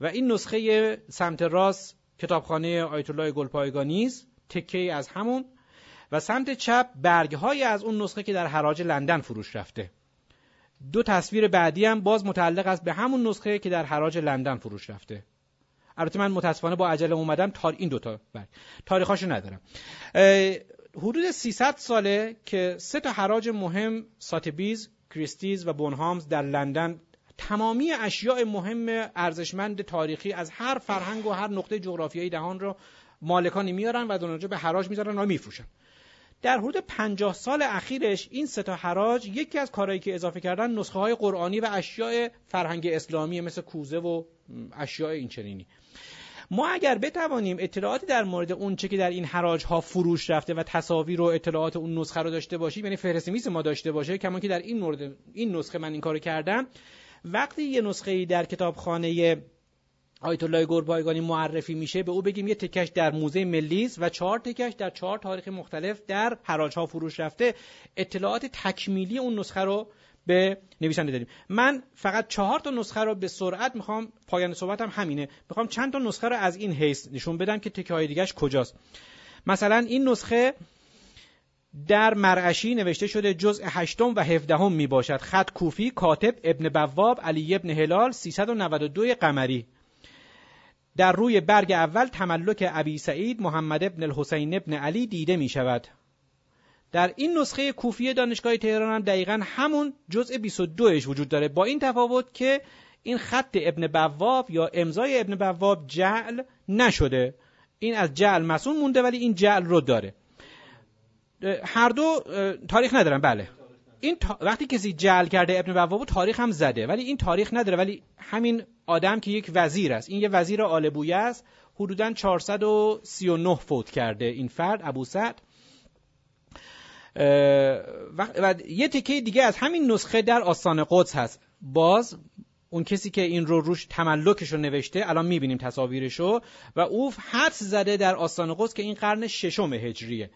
و این نسخه سمت راست کتابخانه آیت الله گلپایگانی است تکه از همون و سمت چپ برگ های از اون نسخه که در حراج لندن فروش رفته. دو تصویر بعدی هم باز متعلق است به همون نسخه که در حراج لندن فروش رفته. البته من متاسفانه با عجله اومدم تا این دوتا برگ. تاریخاشو ندارم. حدود 300 ساله که سه تا حراج مهم ساتبیز، کریستیز و بونهامز در لندن تمامی اشیاء مهم ارزشمند تاریخی از هر فرهنگ و هر نقطه جغرافیایی دهان رو مالکانی میارن و در به حراج می‌ذارن و میفروشن. در حدود 50 سال اخیرش این سه تا حراج یکی از کارهایی که اضافه کردن نسخه های قرآنی و اشیاء فرهنگ اسلامی مثل کوزه و اشیاء اینچنینی. ما اگر بتوانیم اطلاعاتی در مورد اون چه که در این حراج ها فروش رفته و تصاویر و اطلاعات اون نسخه رو داشته باشیم یعنی فهرست میز ما داشته باشه کما که در این مورد این نسخه من این کارو کردم. وقتی یه نسخه در کتابخانه آیت الله گربایگانی معرفی میشه به او بگیم یه تکش در موزه ملی و چهار تکش در چهار تاریخ مختلف در حراج ها فروش رفته. اطلاعات تکمیلی اون نسخه رو به نویسنده داریم. من فقط چهار تا نسخه رو به سرعت می‌خوام پایان صحبتم همینه. می‌خوام چند تا نسخه رو از این حیث نشون بدم که تکه های دیگهش کجاست. مثلا این نسخه در مرعشی نوشته شده جزء هشتم و هفدهم می باشد. خط کوفی کاتب ابن بواب علی ابن هلال 392 قمری. در روی برگ اول تملک ابی سعید محمد ابن الحسین ابن علی دیده می شود. در این نسخه کوفی دانشگاه تهران هم دقیقا همون جزء 22 وجود داره. با این تفاوت که این خط ابن بواب یا امضای ابن بواب جعل نشده. این از جعل مسون مونده ولی این جعل رو داره. هر دو تاریخ ندارن. بله. این وقتی کسی جعل کرده ابن بواب تاریخ هم زده. ولی این تاریخ نداره. ولی همین آدم که یک وزیر است. این یه وزیر آل بویه است. حدودا 439 فوت کرده این فرد ابو سعد و یه تکه دیگه از همین نسخه در آستان قدس هست. باز اون کسی که این رو روش تملکش رو نوشته الان می‌بینیم تصاویرشو و او حدس زده در آستان قدس که این قرن ششم هجریه.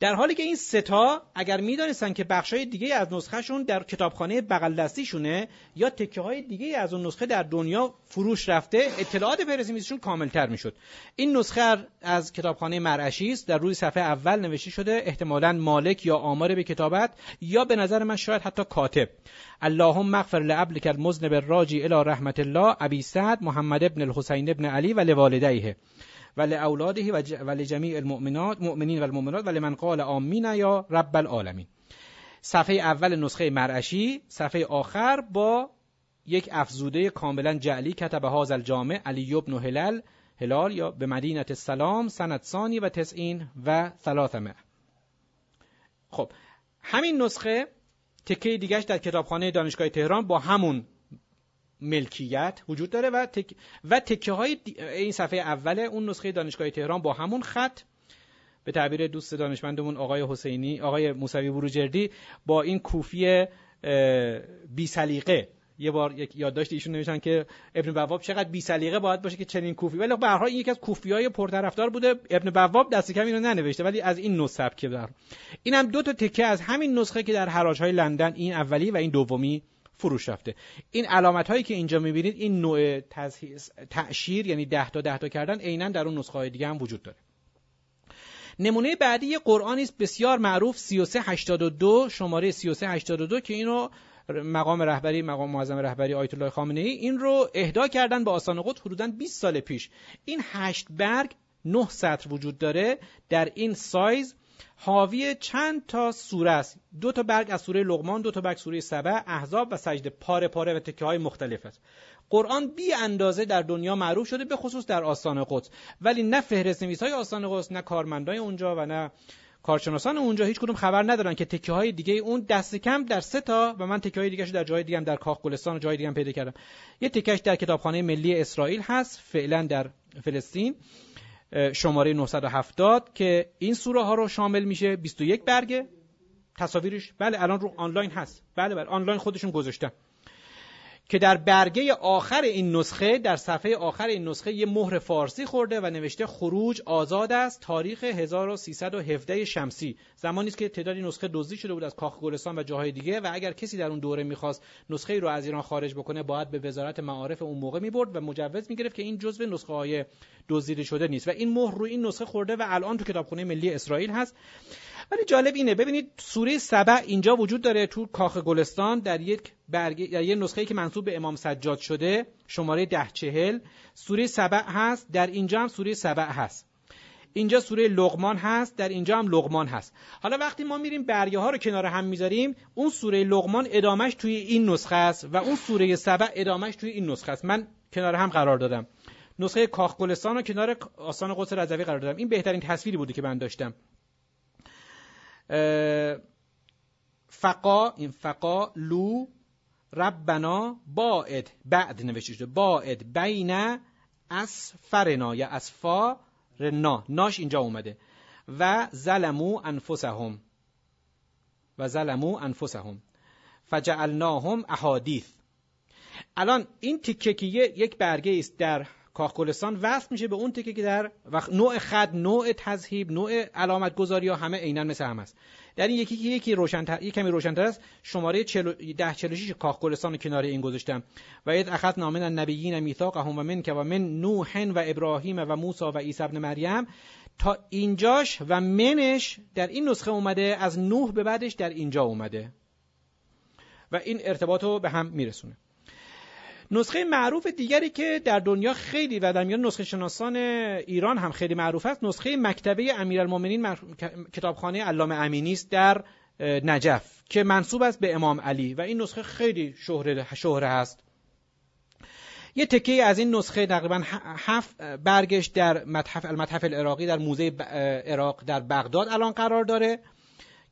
در حالی که این ستا اگر می‌دانستن که بخشای دیگه از نسخهشون در کتابخانه بغل دستیشونه یا تکه های دیگه از اون نسخه در دنیا فروش رفته اطلاعات پرسیمیشون کاملتر می‌شد. این نسخه از کتابخانه مرعشی است در روی صفحه اول نوشته شده احتمالا مالک یا آمار به کتابت یا به نظر من شاید حتی کاتب. اللهم مغفر لعبلک المذنب الراجی الى رحمت الله ابی سعد محمد ابن الحسین ابن علی و لوالدیه. و لاولاده و لجمیع المؤمنات مؤمنین و المؤمنات و لمن قال آمین یا رب العالمین. صفحه اول نسخه مرعشی صفحه آخر با یک افزوده کاملا جعلی کتب هاز الجامع علی ابن هلال هلال یا به مدینت السلام سنت ثانی و تسعین و ثلاثمه خب همین نسخه تکه دیگهش در کتابخانه دانشگاه تهران با همون ملکیت وجود داره و, تک... و تکه های این صفحه اول اون نسخه دانشگاه تهران با همون خط. به تعبیر دوست دانشمندمون آقای حسینی آقای موسوی بروجردی با این کوفی بی سلیقه یه بار یک یادداشت ایشون نوشتن که ابن بواب چقدر بی سلیقه باید باشه که چنین کوفی. ولی به هر این یکی از کوفیای پرطرفدار بوده. ابن بواب دست کم اینو ننوشته ولی از این نسخه که دار اینم دو تا تکه از همین نسخه که در حراج های لندن این اولی و این دومی فروش رفته. این علامت هایی که اینجا می‌بینید این نوع تأشیر یعنی ده تا ده تا کردن عینا در اون نسخه های دیگه هم وجود داره. نمونه بعدی قرآنی است بسیار معروف 3382 شماره 3382 که اینو مقام رهبری مقام معظم رهبری آیت الله خامنه ای این رو اهدا کردن به آسان قدس حدودا 20 سال پیش. این هشت برگ نه سطر وجود داره در این سایز. حاوی چند تا سوره است؟ دو تا برگ از سوره لقمان دو تا برگ سوره سبع احزاب و سجده پاره پاره و تکه های مختلف است. قرآن بی اندازه در دنیا معروف شده به خصوص در آستان قدس ولی نه فهرست نویس های آستان قدس نه کارمندای اونجا و نه کارشناسان اونجا هیچ کدوم خبر ندارن که تکه های دیگه اون دست کم در سه تا و من تکه های دیگه در جای دیگه در کاخ گلستان و جای دیگه پیدا کردم. یه تکهش در کتابخانه ملی اسرائیل هست فعلا در فلسطین شماره 970 که این سوره ها رو شامل میشه 21 برگه. تصاویرش بله الان رو آنلاین هست. بله بله آنلاین خودشون گذاشتن. که در برگه آخر این نسخه در صفحه آخر این نسخه یه مهر فارسی خورده و نوشته خروج آزاد است تاریخ 1317 شمسی. زمانی است که تعدادی نسخه دزدی شده بود از کاخ گلستان و جاهای دیگه و اگر کسی در اون دوره می‌خواست نسخه رو از ایران خارج بکنه باید به وزارت معارف اون موقع می‌برد و مجوز می‌گرفت که این جزء نسخه های دزدیده شده نیست. و این مهر روی این نسخه خورده و الان تو کتابخونه ملی اسرائیل هست. ولی جالب اینه. ببینید سوره سبع اینجا وجود داره تو کاخ گلستان در یک برگ در یه نسخه که منصوب به امام سجاد شده شماره ده چهل. سوره سبع هست در اینجا هم سوره سبع هست. اینجا سوره لغمان هست در اینجا هم لغمان هست. حالا وقتی ما میریم برگه ها رو کنار هم می‌ذاریم اون سوره لغمان ادامش توی این نسخه است و اون سوره سبع ادامش توی این نسخه است. من کنار هم قرار دادم. نسخه کاخ گلستان رو کنار آسان قدس رضوی قرار دادم. این بهترین تصویری بوده که من داشتم. فقا این فقا لو ربنا باعد بعد نوشته شده. باعد بین اسفرنا یا اسفا رنا ناش اینجا اومده. و ظلمو انفسهم. و ظلمو انفسهم. فجعلناهم احادیث. الان این تیکه که یک برگه است در کاخ گلستان وصل میشه به اون تیکه که در وقت نوع خط نوع تذهیب نوع علامت گذاری ها همه عینا مثل هم است. در این یکی که یکی روشنتر یک کمی روشنتر است شماره 1046 کاخ گلستان رو کنار این گذاشتم. و اذ اخذ نامن النبیین میثاقهم و من که و من نوح و ابراهیم و موسی و عیسی ابن مریم. تا اینجاش و منش در این نسخه اومده از نوح به بعدش در اینجا اومده. و این ارتباط رو به هم میرسونه. نسخه معروف دیگری که در دنیا خیلی و در میان نسخه شناسان ایران هم خیلی معروف است نسخه مکتبه امیرالمومنین کتابخانه علامه امینی است در نجف که منصوب است به امام علی و این نسخه خیلی شهره شهره هست یه تکه از این نسخه تقریبا هفت برگش در متحف المتحف العراقی در موزه عراق در بغداد الان قرار داره.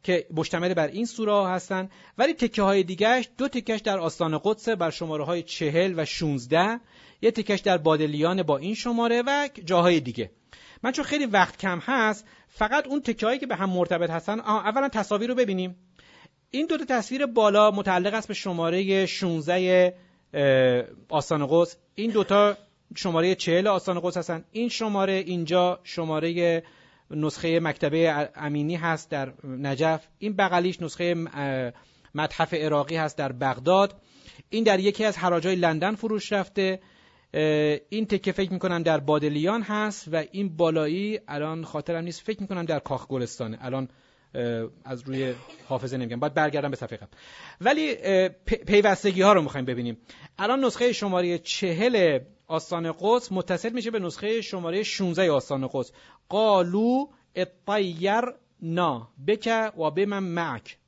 که مشتمل بر این سوره ها هستن. ولی تکه های دیگهش دو تکش در آستان قدس بر شماره های چهل و 16 یه تکش در بادلیان با این شماره و جاهای دیگه. من چون خیلی وقت کم هست فقط اون تکه هایی که به هم مرتبط هستن اولا تصاویر رو ببینیم. این دو تصویر بالا متعلق است به شماره 16 آستان قدس. این دوتا شماره چهل آستان قدس هستن. این شماره اینجا شماره نسخه مکتبه امینی هست در نجف. این بغلیش نسخه متحف عراقی هست در بغداد. این در یکی از حراجای لندن فروش رفته. این تکه فکر می‌کنم در بادلیان هست و این بالایی الان خاطرم نیست. فکر می‌کنم در کاخ گلستانه. الان از روی حافظه نمیگم. باید برگردم به صفحه قبل. ولی پیوستگی ها رو می‌خوایم ببینیم. الان نسخه شماره چهل آستان قدس متصل میشه به نسخه شماره 16 آستان قدس. قالو اطیر نا بک و به من معک.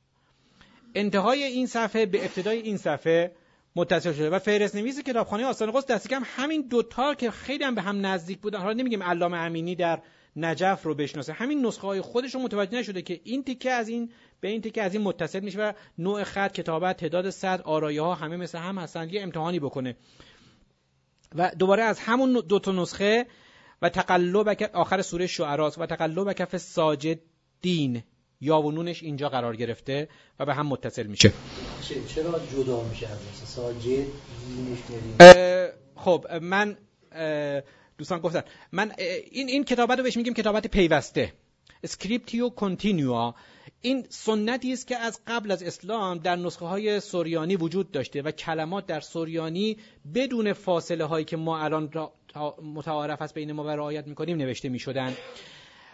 انتهای این صفحه به ابتدای این صفحه متصل شده و فهرست نویس کتابخانه آستان قدس دست کم همین دوتا که خیلی هم به هم نزدیک بودن. حالا نمیگیم علامه امینی در نجف رو بشناسه. همین نسخه های خودش رو متوجه نشده که این تیکه از این به این تیکه از این متصل میشه و نوع خط کتابت تعداد صد آرایه ها همه مثل هم هستن. یه امتحانی بکنه. و دوباره از همون دو تا نسخه و تقلب آخر سوره شعراء و تقلب کف ساجد دین یا و نونش اینجا قرار گرفته و به هم متصل میشه. چرا جدا میشه ساجد خب من دوستان گفتن. من این این کتابت رو بهش میگیم کتابت پیوسته. scriptio continua. این سنتی است که از قبل از اسلام در نسخه های سوریانی وجود داشته و کلمات در سوریانی بدون فاصله هایی که ما الان متعارف است بین ما و رعایت می‌کنیم نوشته می‌شدن.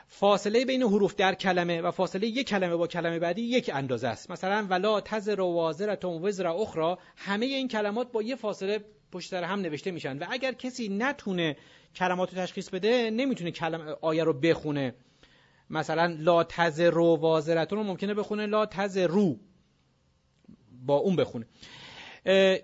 فاصله بین حروف در کلمه و فاصله یک کلمه با کلمه بعدی یک اندازه است. مثلا ولا تزر و وازرة وزر اخرى همه این کلمات با یه فاصله پشت سر هم نوشته میشن. و اگر کسی نتونه کلمات رو تشخیص بده نمی‌تونه کلمه آیه رو بخونه. مثلا لا رو وازرتون رو ممکنه بخونه لا رو با اون بخونه.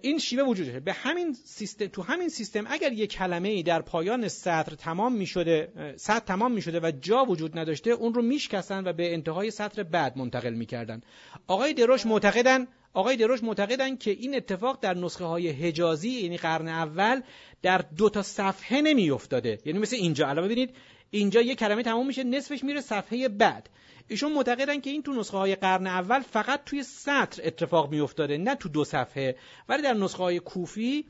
این شیوه وجود داره به همین سیستم تو همین سیستم اگر یک کلمه ای در پایان سطر تمام می شده سطر تمام می شده و جا وجود نداشته اون رو میشکستن و به انتهای سطر بعد منتقل می‌کردن. آقای دروش معتقدن آقای دروش معتقدن که این اتفاق در نسخه های حجازی یعنی قرن اول در دو تا صفحه نمیافتاده. یعنی مثل اینجا. الان ببینید اینجا یه کلمه تمام میشه نصفش میره صفحه بعد. ایشون معتقدن که این تو نسخه های قرن اول فقط توی سطر اتفاق میافتاده نه تو دو صفحه. ولی در نسخه های کوفی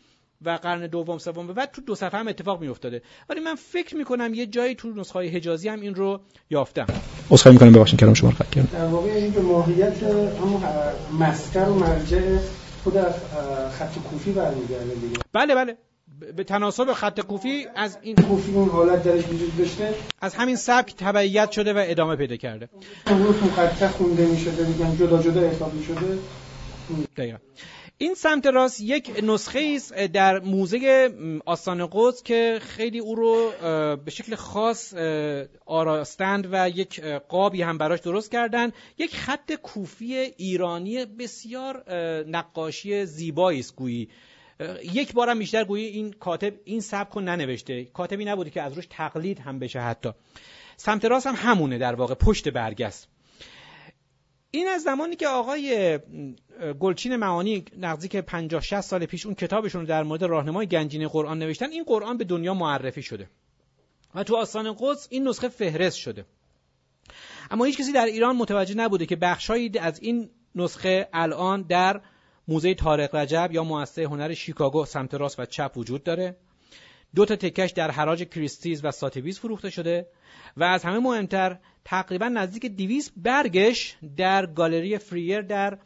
و قرن دوم سوم به بعد تو دو صفحه هم اتفاق میافتاده. ولی من فکر می‌کنم یه جایی تو نسخه های حجازی هم این رو یافتم. عذرخواهی می‌کنم ببخشید کلام شما رو قطع کردم. در واقع این به ماهیت هم مصدر و مرجع خود خط کوفی برمیگرده دیگه. بله بله. به تناسب خط کوفی از این کوفی اون حالت درش وجود داشته. از همین سبک تبعیت شده و ادامه پیدا کرده. اون تو خونده می‌شده میگن جدا جدا حساب می‌شده. دقیقا. این سمت راست یک نسخه است در موزه آستان قدس که خیلی او رو به شکل خاص آراستند و یک قابی هم براش درست کردند. یک خط کوفی ایرانی بسیار نقاشی زیبایی است گویی. یک بارم بیشتر گویی این کاتب این سبک رو ننوشته. کاتبی نبوده که از روش تقلید هم بشه حتی. سمت راست هم همونه در واقع پشت برگست این از زمانی که آقای گلچین معانی نزدیک 50 60 سال پیش اون کتابشون رو در مورد راهنمای گنجینه قرآن نوشتن این قرآن به دنیا معرفی شده. و تو آستان قدس این نسخه فهرست شده. اما هیچ کسی در ایران متوجه نبوده که بخشهایی از این نسخه الان در موزه طارق رجب یا مؤسسه هنر شیکاگو سمت راست و چپ وجود داره. دو تا تکش در حراج کریستیز و ساتبیز فروخته شده و از همه مهمتر تقریبا نزدیک دویست برگش در گالری فریر در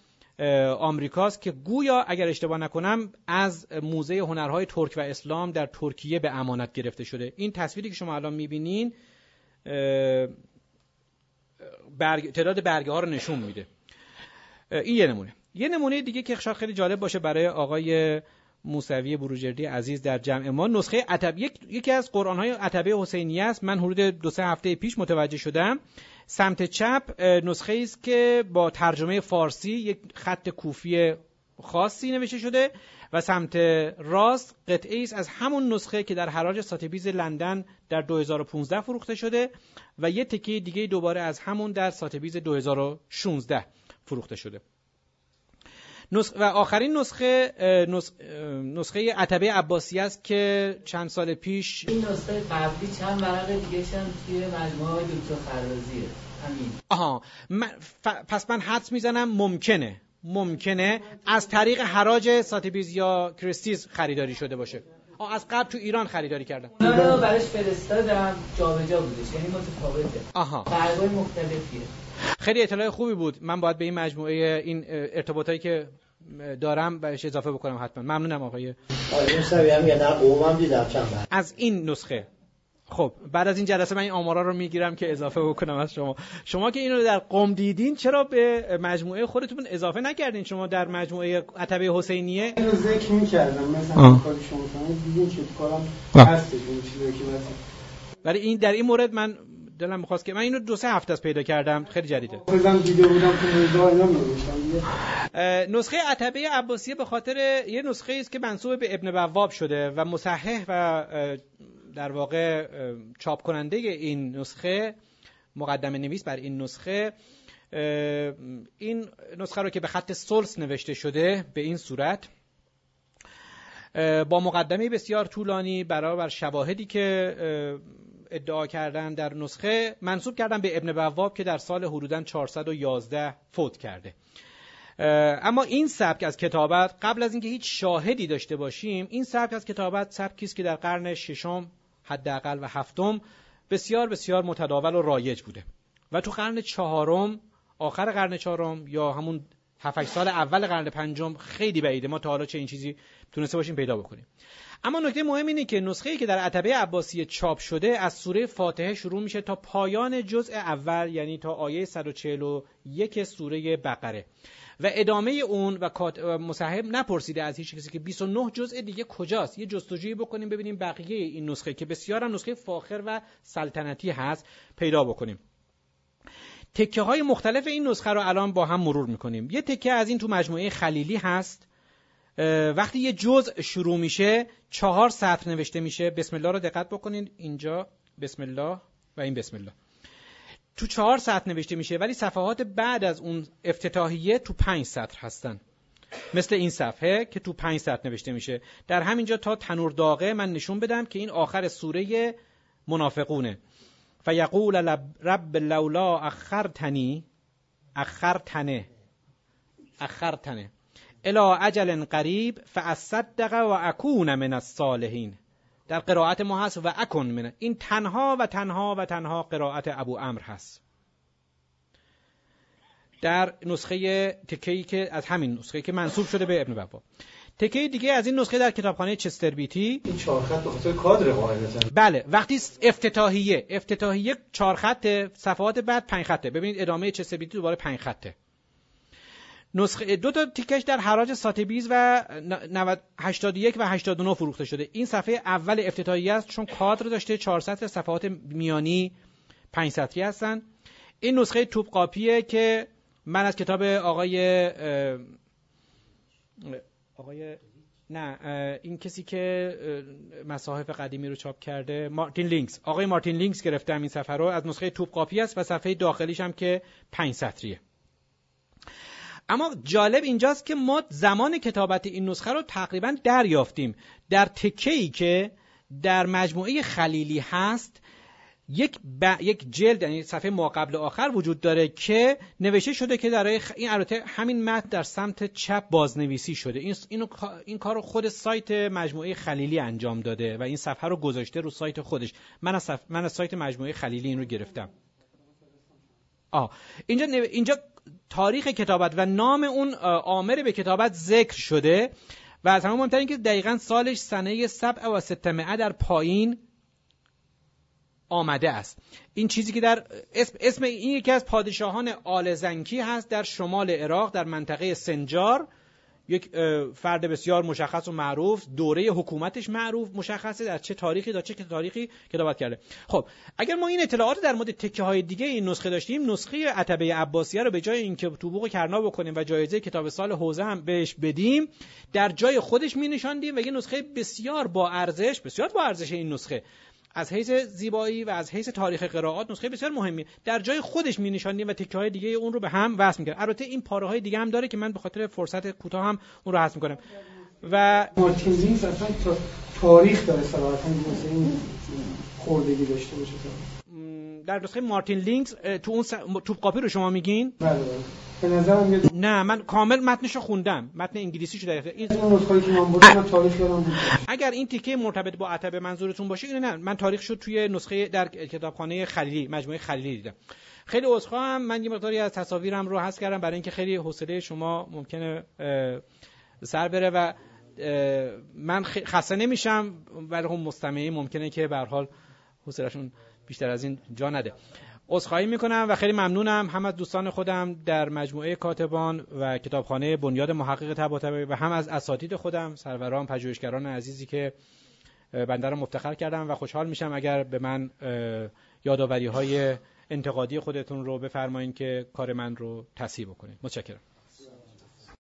آمریکاست که گویا اگر اشتباه نکنم از موزه هنرهای ترک و اسلام در ترکیه به امانت گرفته شده. این تصویری که شما الان می‌بینین برگ... تعداد برگه ها رو نشون میده. این یه نمونه. یه نمونه دیگه که شاید خیلی جالب باشه برای آقای موسوی بروجردی عزیز در جمع ما نسخه عتب یک، یکی از قرآن های عتبه حسینیه است. من حدود دو سه هفته پیش متوجه شدم. سمت چپ نسخه است که با ترجمه فارسی یک خط کوفی خاصی نوشته شده و سمت راست قطعه است از همون نسخه که در حراج ساتبیز لندن در 2015 فروخته شده و یه تکه دیگه دوباره از همون در ساتبیز 2016 فروخته شده. و آخرین نسخه نسخه عتبه عباسی است که چند سال پیش این نسخه قبلی چند ورق دیگه توی مجموعه دکتر فرازیه. همین آها. پس من حدس می‌زنم ممکنه. ممکنه از طریق حراج ساتیبیز یا کریستیز خریداری شده باشه. آه از قبل تو ایران خریداری کردن اینا رو براش فرستادم. جابجا بودش. یعنی متفاوته. آها. فرقای مختلفیه. خیلی اطلاع خوبی بود. من باید به این مجموعه این ارتباطایی که دارم بهش اضافه بکنم حتما. ممنونم آقای. از این نسخه. خب بعد از این جلسه من این آمارا رو می‌گیرم که اضافه بکنم از شما. شما که اینو در قم دیدین چرا به مجموعه خودتون اضافه نکردین؟ شما در مجموعه عتبه حسینیه؟ اینو ذکر می‌کردم. مثلا. کاری شما دیدین که تو کارم. هستش این چیزایی که مثلا ولی این در این مورد من دلم می‌خواست که من اینو دو سه هفته است پیدا کردم خیلی جدیده. دیده بودم نسخه عتبه عباسیه به خاطر یه نسخه است که منصوب به ابن بواب شده و مصحح و در واقع چاپ کننده این نسخه مقدمه نویس بر این نسخه این نسخه رو که به خط سلس نوشته شده به این صورت با مقدمه بسیار طولانی برابر شواهدی که ادعا کردن در نسخه منصوب کردن به ابن بواب که در سال حدوداً 411 فوت کرده. اما این سبک از کتابت قبل از اینکه هیچ شاهدی داشته باشیم این سبک از کتابت سبکی است که در قرن ششم حداقل و هفتم بسیار بسیار متداول و رایج بوده. و تو قرن چهارم آخر قرن چهارم یا همون 7 سال اول قرن پنجم خیلی بعیده. ما تا حالا چه این چیزی تونسته باشیم پیدا بکنیم. اما نکته مهم اینه که نسخه‌ای که در عتبه عباسی چاپ شده از سوره فاتحه شروع میشه تا پایان جزء اول یعنی تا آیه 141 سوره بقره. و ادامه اون و مصحح نپرسیده از هیچ کسی که 29 جزء دیگه کجاست. یه جستجویی بکنیم ببینیم بقیه این نسخه که بسیار هم نسخه فاخر و سلطنتی هست پیدا بکنیم. تکه های مختلف این نسخه رو الان با هم مرور می‌کنیم. یه تکه از این تو مجموعه خلیلی هست. وقتی یه جزء شروع میشه چهار سطر نوشته میشه. بسم الله رو دقت بکنید اینجا بسم الله و این بسم الله. تو چهار سطر نوشته میشه ولی صفحات بعد از اون افتتاحیه تو پنج سطر هستن. مثل این صفحه که تو پنج سطر نوشته میشه. در همینجا تا تنور داغه من نشون بدم که این آخر سوره منافقونه. فیقول رب لولا اخرتنی. اخرتنه. اخرتنه. الى اجل قریب فاصدق و اکون من الصالحین. در قرائت ما هست و اکن من. این تنها و تنها و تنها قرائت ابو امر هست. در نسخه تکهی که از همین نسخه که منصوب شده به ابن بابا تکه دیگه از این نسخه در کتابخانه چستر بیتی. این چهار خط به خاطر کادر قاعدتا. بله وقتی افتتاحیه افتتاحیه چهار خطه صفحات بعد پنج خطه. ببینید ادامه چه بیتی دوباره پنج خطه. نسخه دو تا تیکش در حراج ساتبیز و ن- 90 81 و 89 فروخته شده. این صفحه اول افتتاحیه است چون کادر داشته 400 صفحات میانی 5 سطری هستن. این نسخه توپ قاپیه که من از کتاب آقای آقای نه این کسی که مصاحف قدیمی رو چاپ کرده مارتین لینگز. آقای مارتین لینگز گرفتم این صفحه رو. از نسخه توپ قاپی است و صفحه داخلیش هم که پنج سطریه اما جالب اینجاست که ما زمان کتابت این نسخه رو تقریبا دریافتیم. در تکه‌ای که در مجموعه خلیلی هست یک, ب... یک جلد یعنی صفحه ما قبل آخر وجود داره که نوشته شده که در این البته همین متن در سمت چپ بازنویسی شده. این اینو... این کار رو خود سایت مجموعه خلیلی انجام داده و این صفحه رو گذاشته رو سایت خودش. من از, صف... من از سایت مجموعه خلیلی این رو گرفتم. آه. اینجا نو- اینجا تاریخ کتابت و نام اون آمر به کتابت ذکر شده و از همه مهمتر این که دقیقا سالش سنه سبع و ستمعه در پایین آمده است. این چیزی که در اسم, اسم این یکی از پادشاهان آل زنکی هست در شمال عراق در منطقه سنجار. یک فرد بسیار مشخص و معروف دوره حکومتش معروف مشخصه در چه تاریخی در چه تاریخی کتابت کرده. خب اگر ما این اطلاعات در مورد تکه های دیگه این نسخه داشتیم نسخه عتبه عباسیه رو به جای اینکه تو بوق کرنا بکنیم و جایزه کتاب سال حوزه هم بهش بدیم در جای خودش می نشاندیم و یه نسخه بسیار با ارزش بسیار با ارزش این نسخه. از حیث زیبایی و از حیث تاریخ قرائات نسخه بسیار مهمی. در جای خودش می نشاندیم و تکه های دیگه اون رو به هم وصل می‌کرد. البته این پاره های دیگه هم داره که من به خاطر فرصت کوتاه هم اون رو حذف می‌کنم. و مارتین لینکس اصلا تا تاریخ داره صراحتا این خوردگی داشته باشه در نسخه مارتین لینکس تو اون س- توپ قاپی رو شما میگین؟ بله بله. به نظرم یه نه من کامل متنشو خوندم. متن انگلیسیشو در این نسخه‌ای که من من تاریخ بود. اگر این تیکه مرتبط با عتبه منظورتون باشه اینو نه. من تاریخ شد توی نسخه در کتابخانه خلیلی مجموعه خلیلی دیدم. خیلی عذرخواهم. من یه مقداری از تصاویرم رو حذف کردم برای اینکه خیلی حوصله شما ممکنه سر بره و من خسته نمیشم. ولی هم مستمعی ممکنه که به هر حال حوصلهشون بیشتر از این جا نده. عذرخواهی می‌کنم و خیلی ممنونم. هم از دوستان خودم در مجموعه کاتبان و کتابخانه بنیاد محقق طباطبایی و هم از اساتید خودم سروران پژوهشگران عزیزی که بنده رو مفتخر کردم و خوشحال میشم اگر به من یادآوری های انتقادی خودتون رو بفرمایید که کار من رو تصحیح بکنید متشکرم.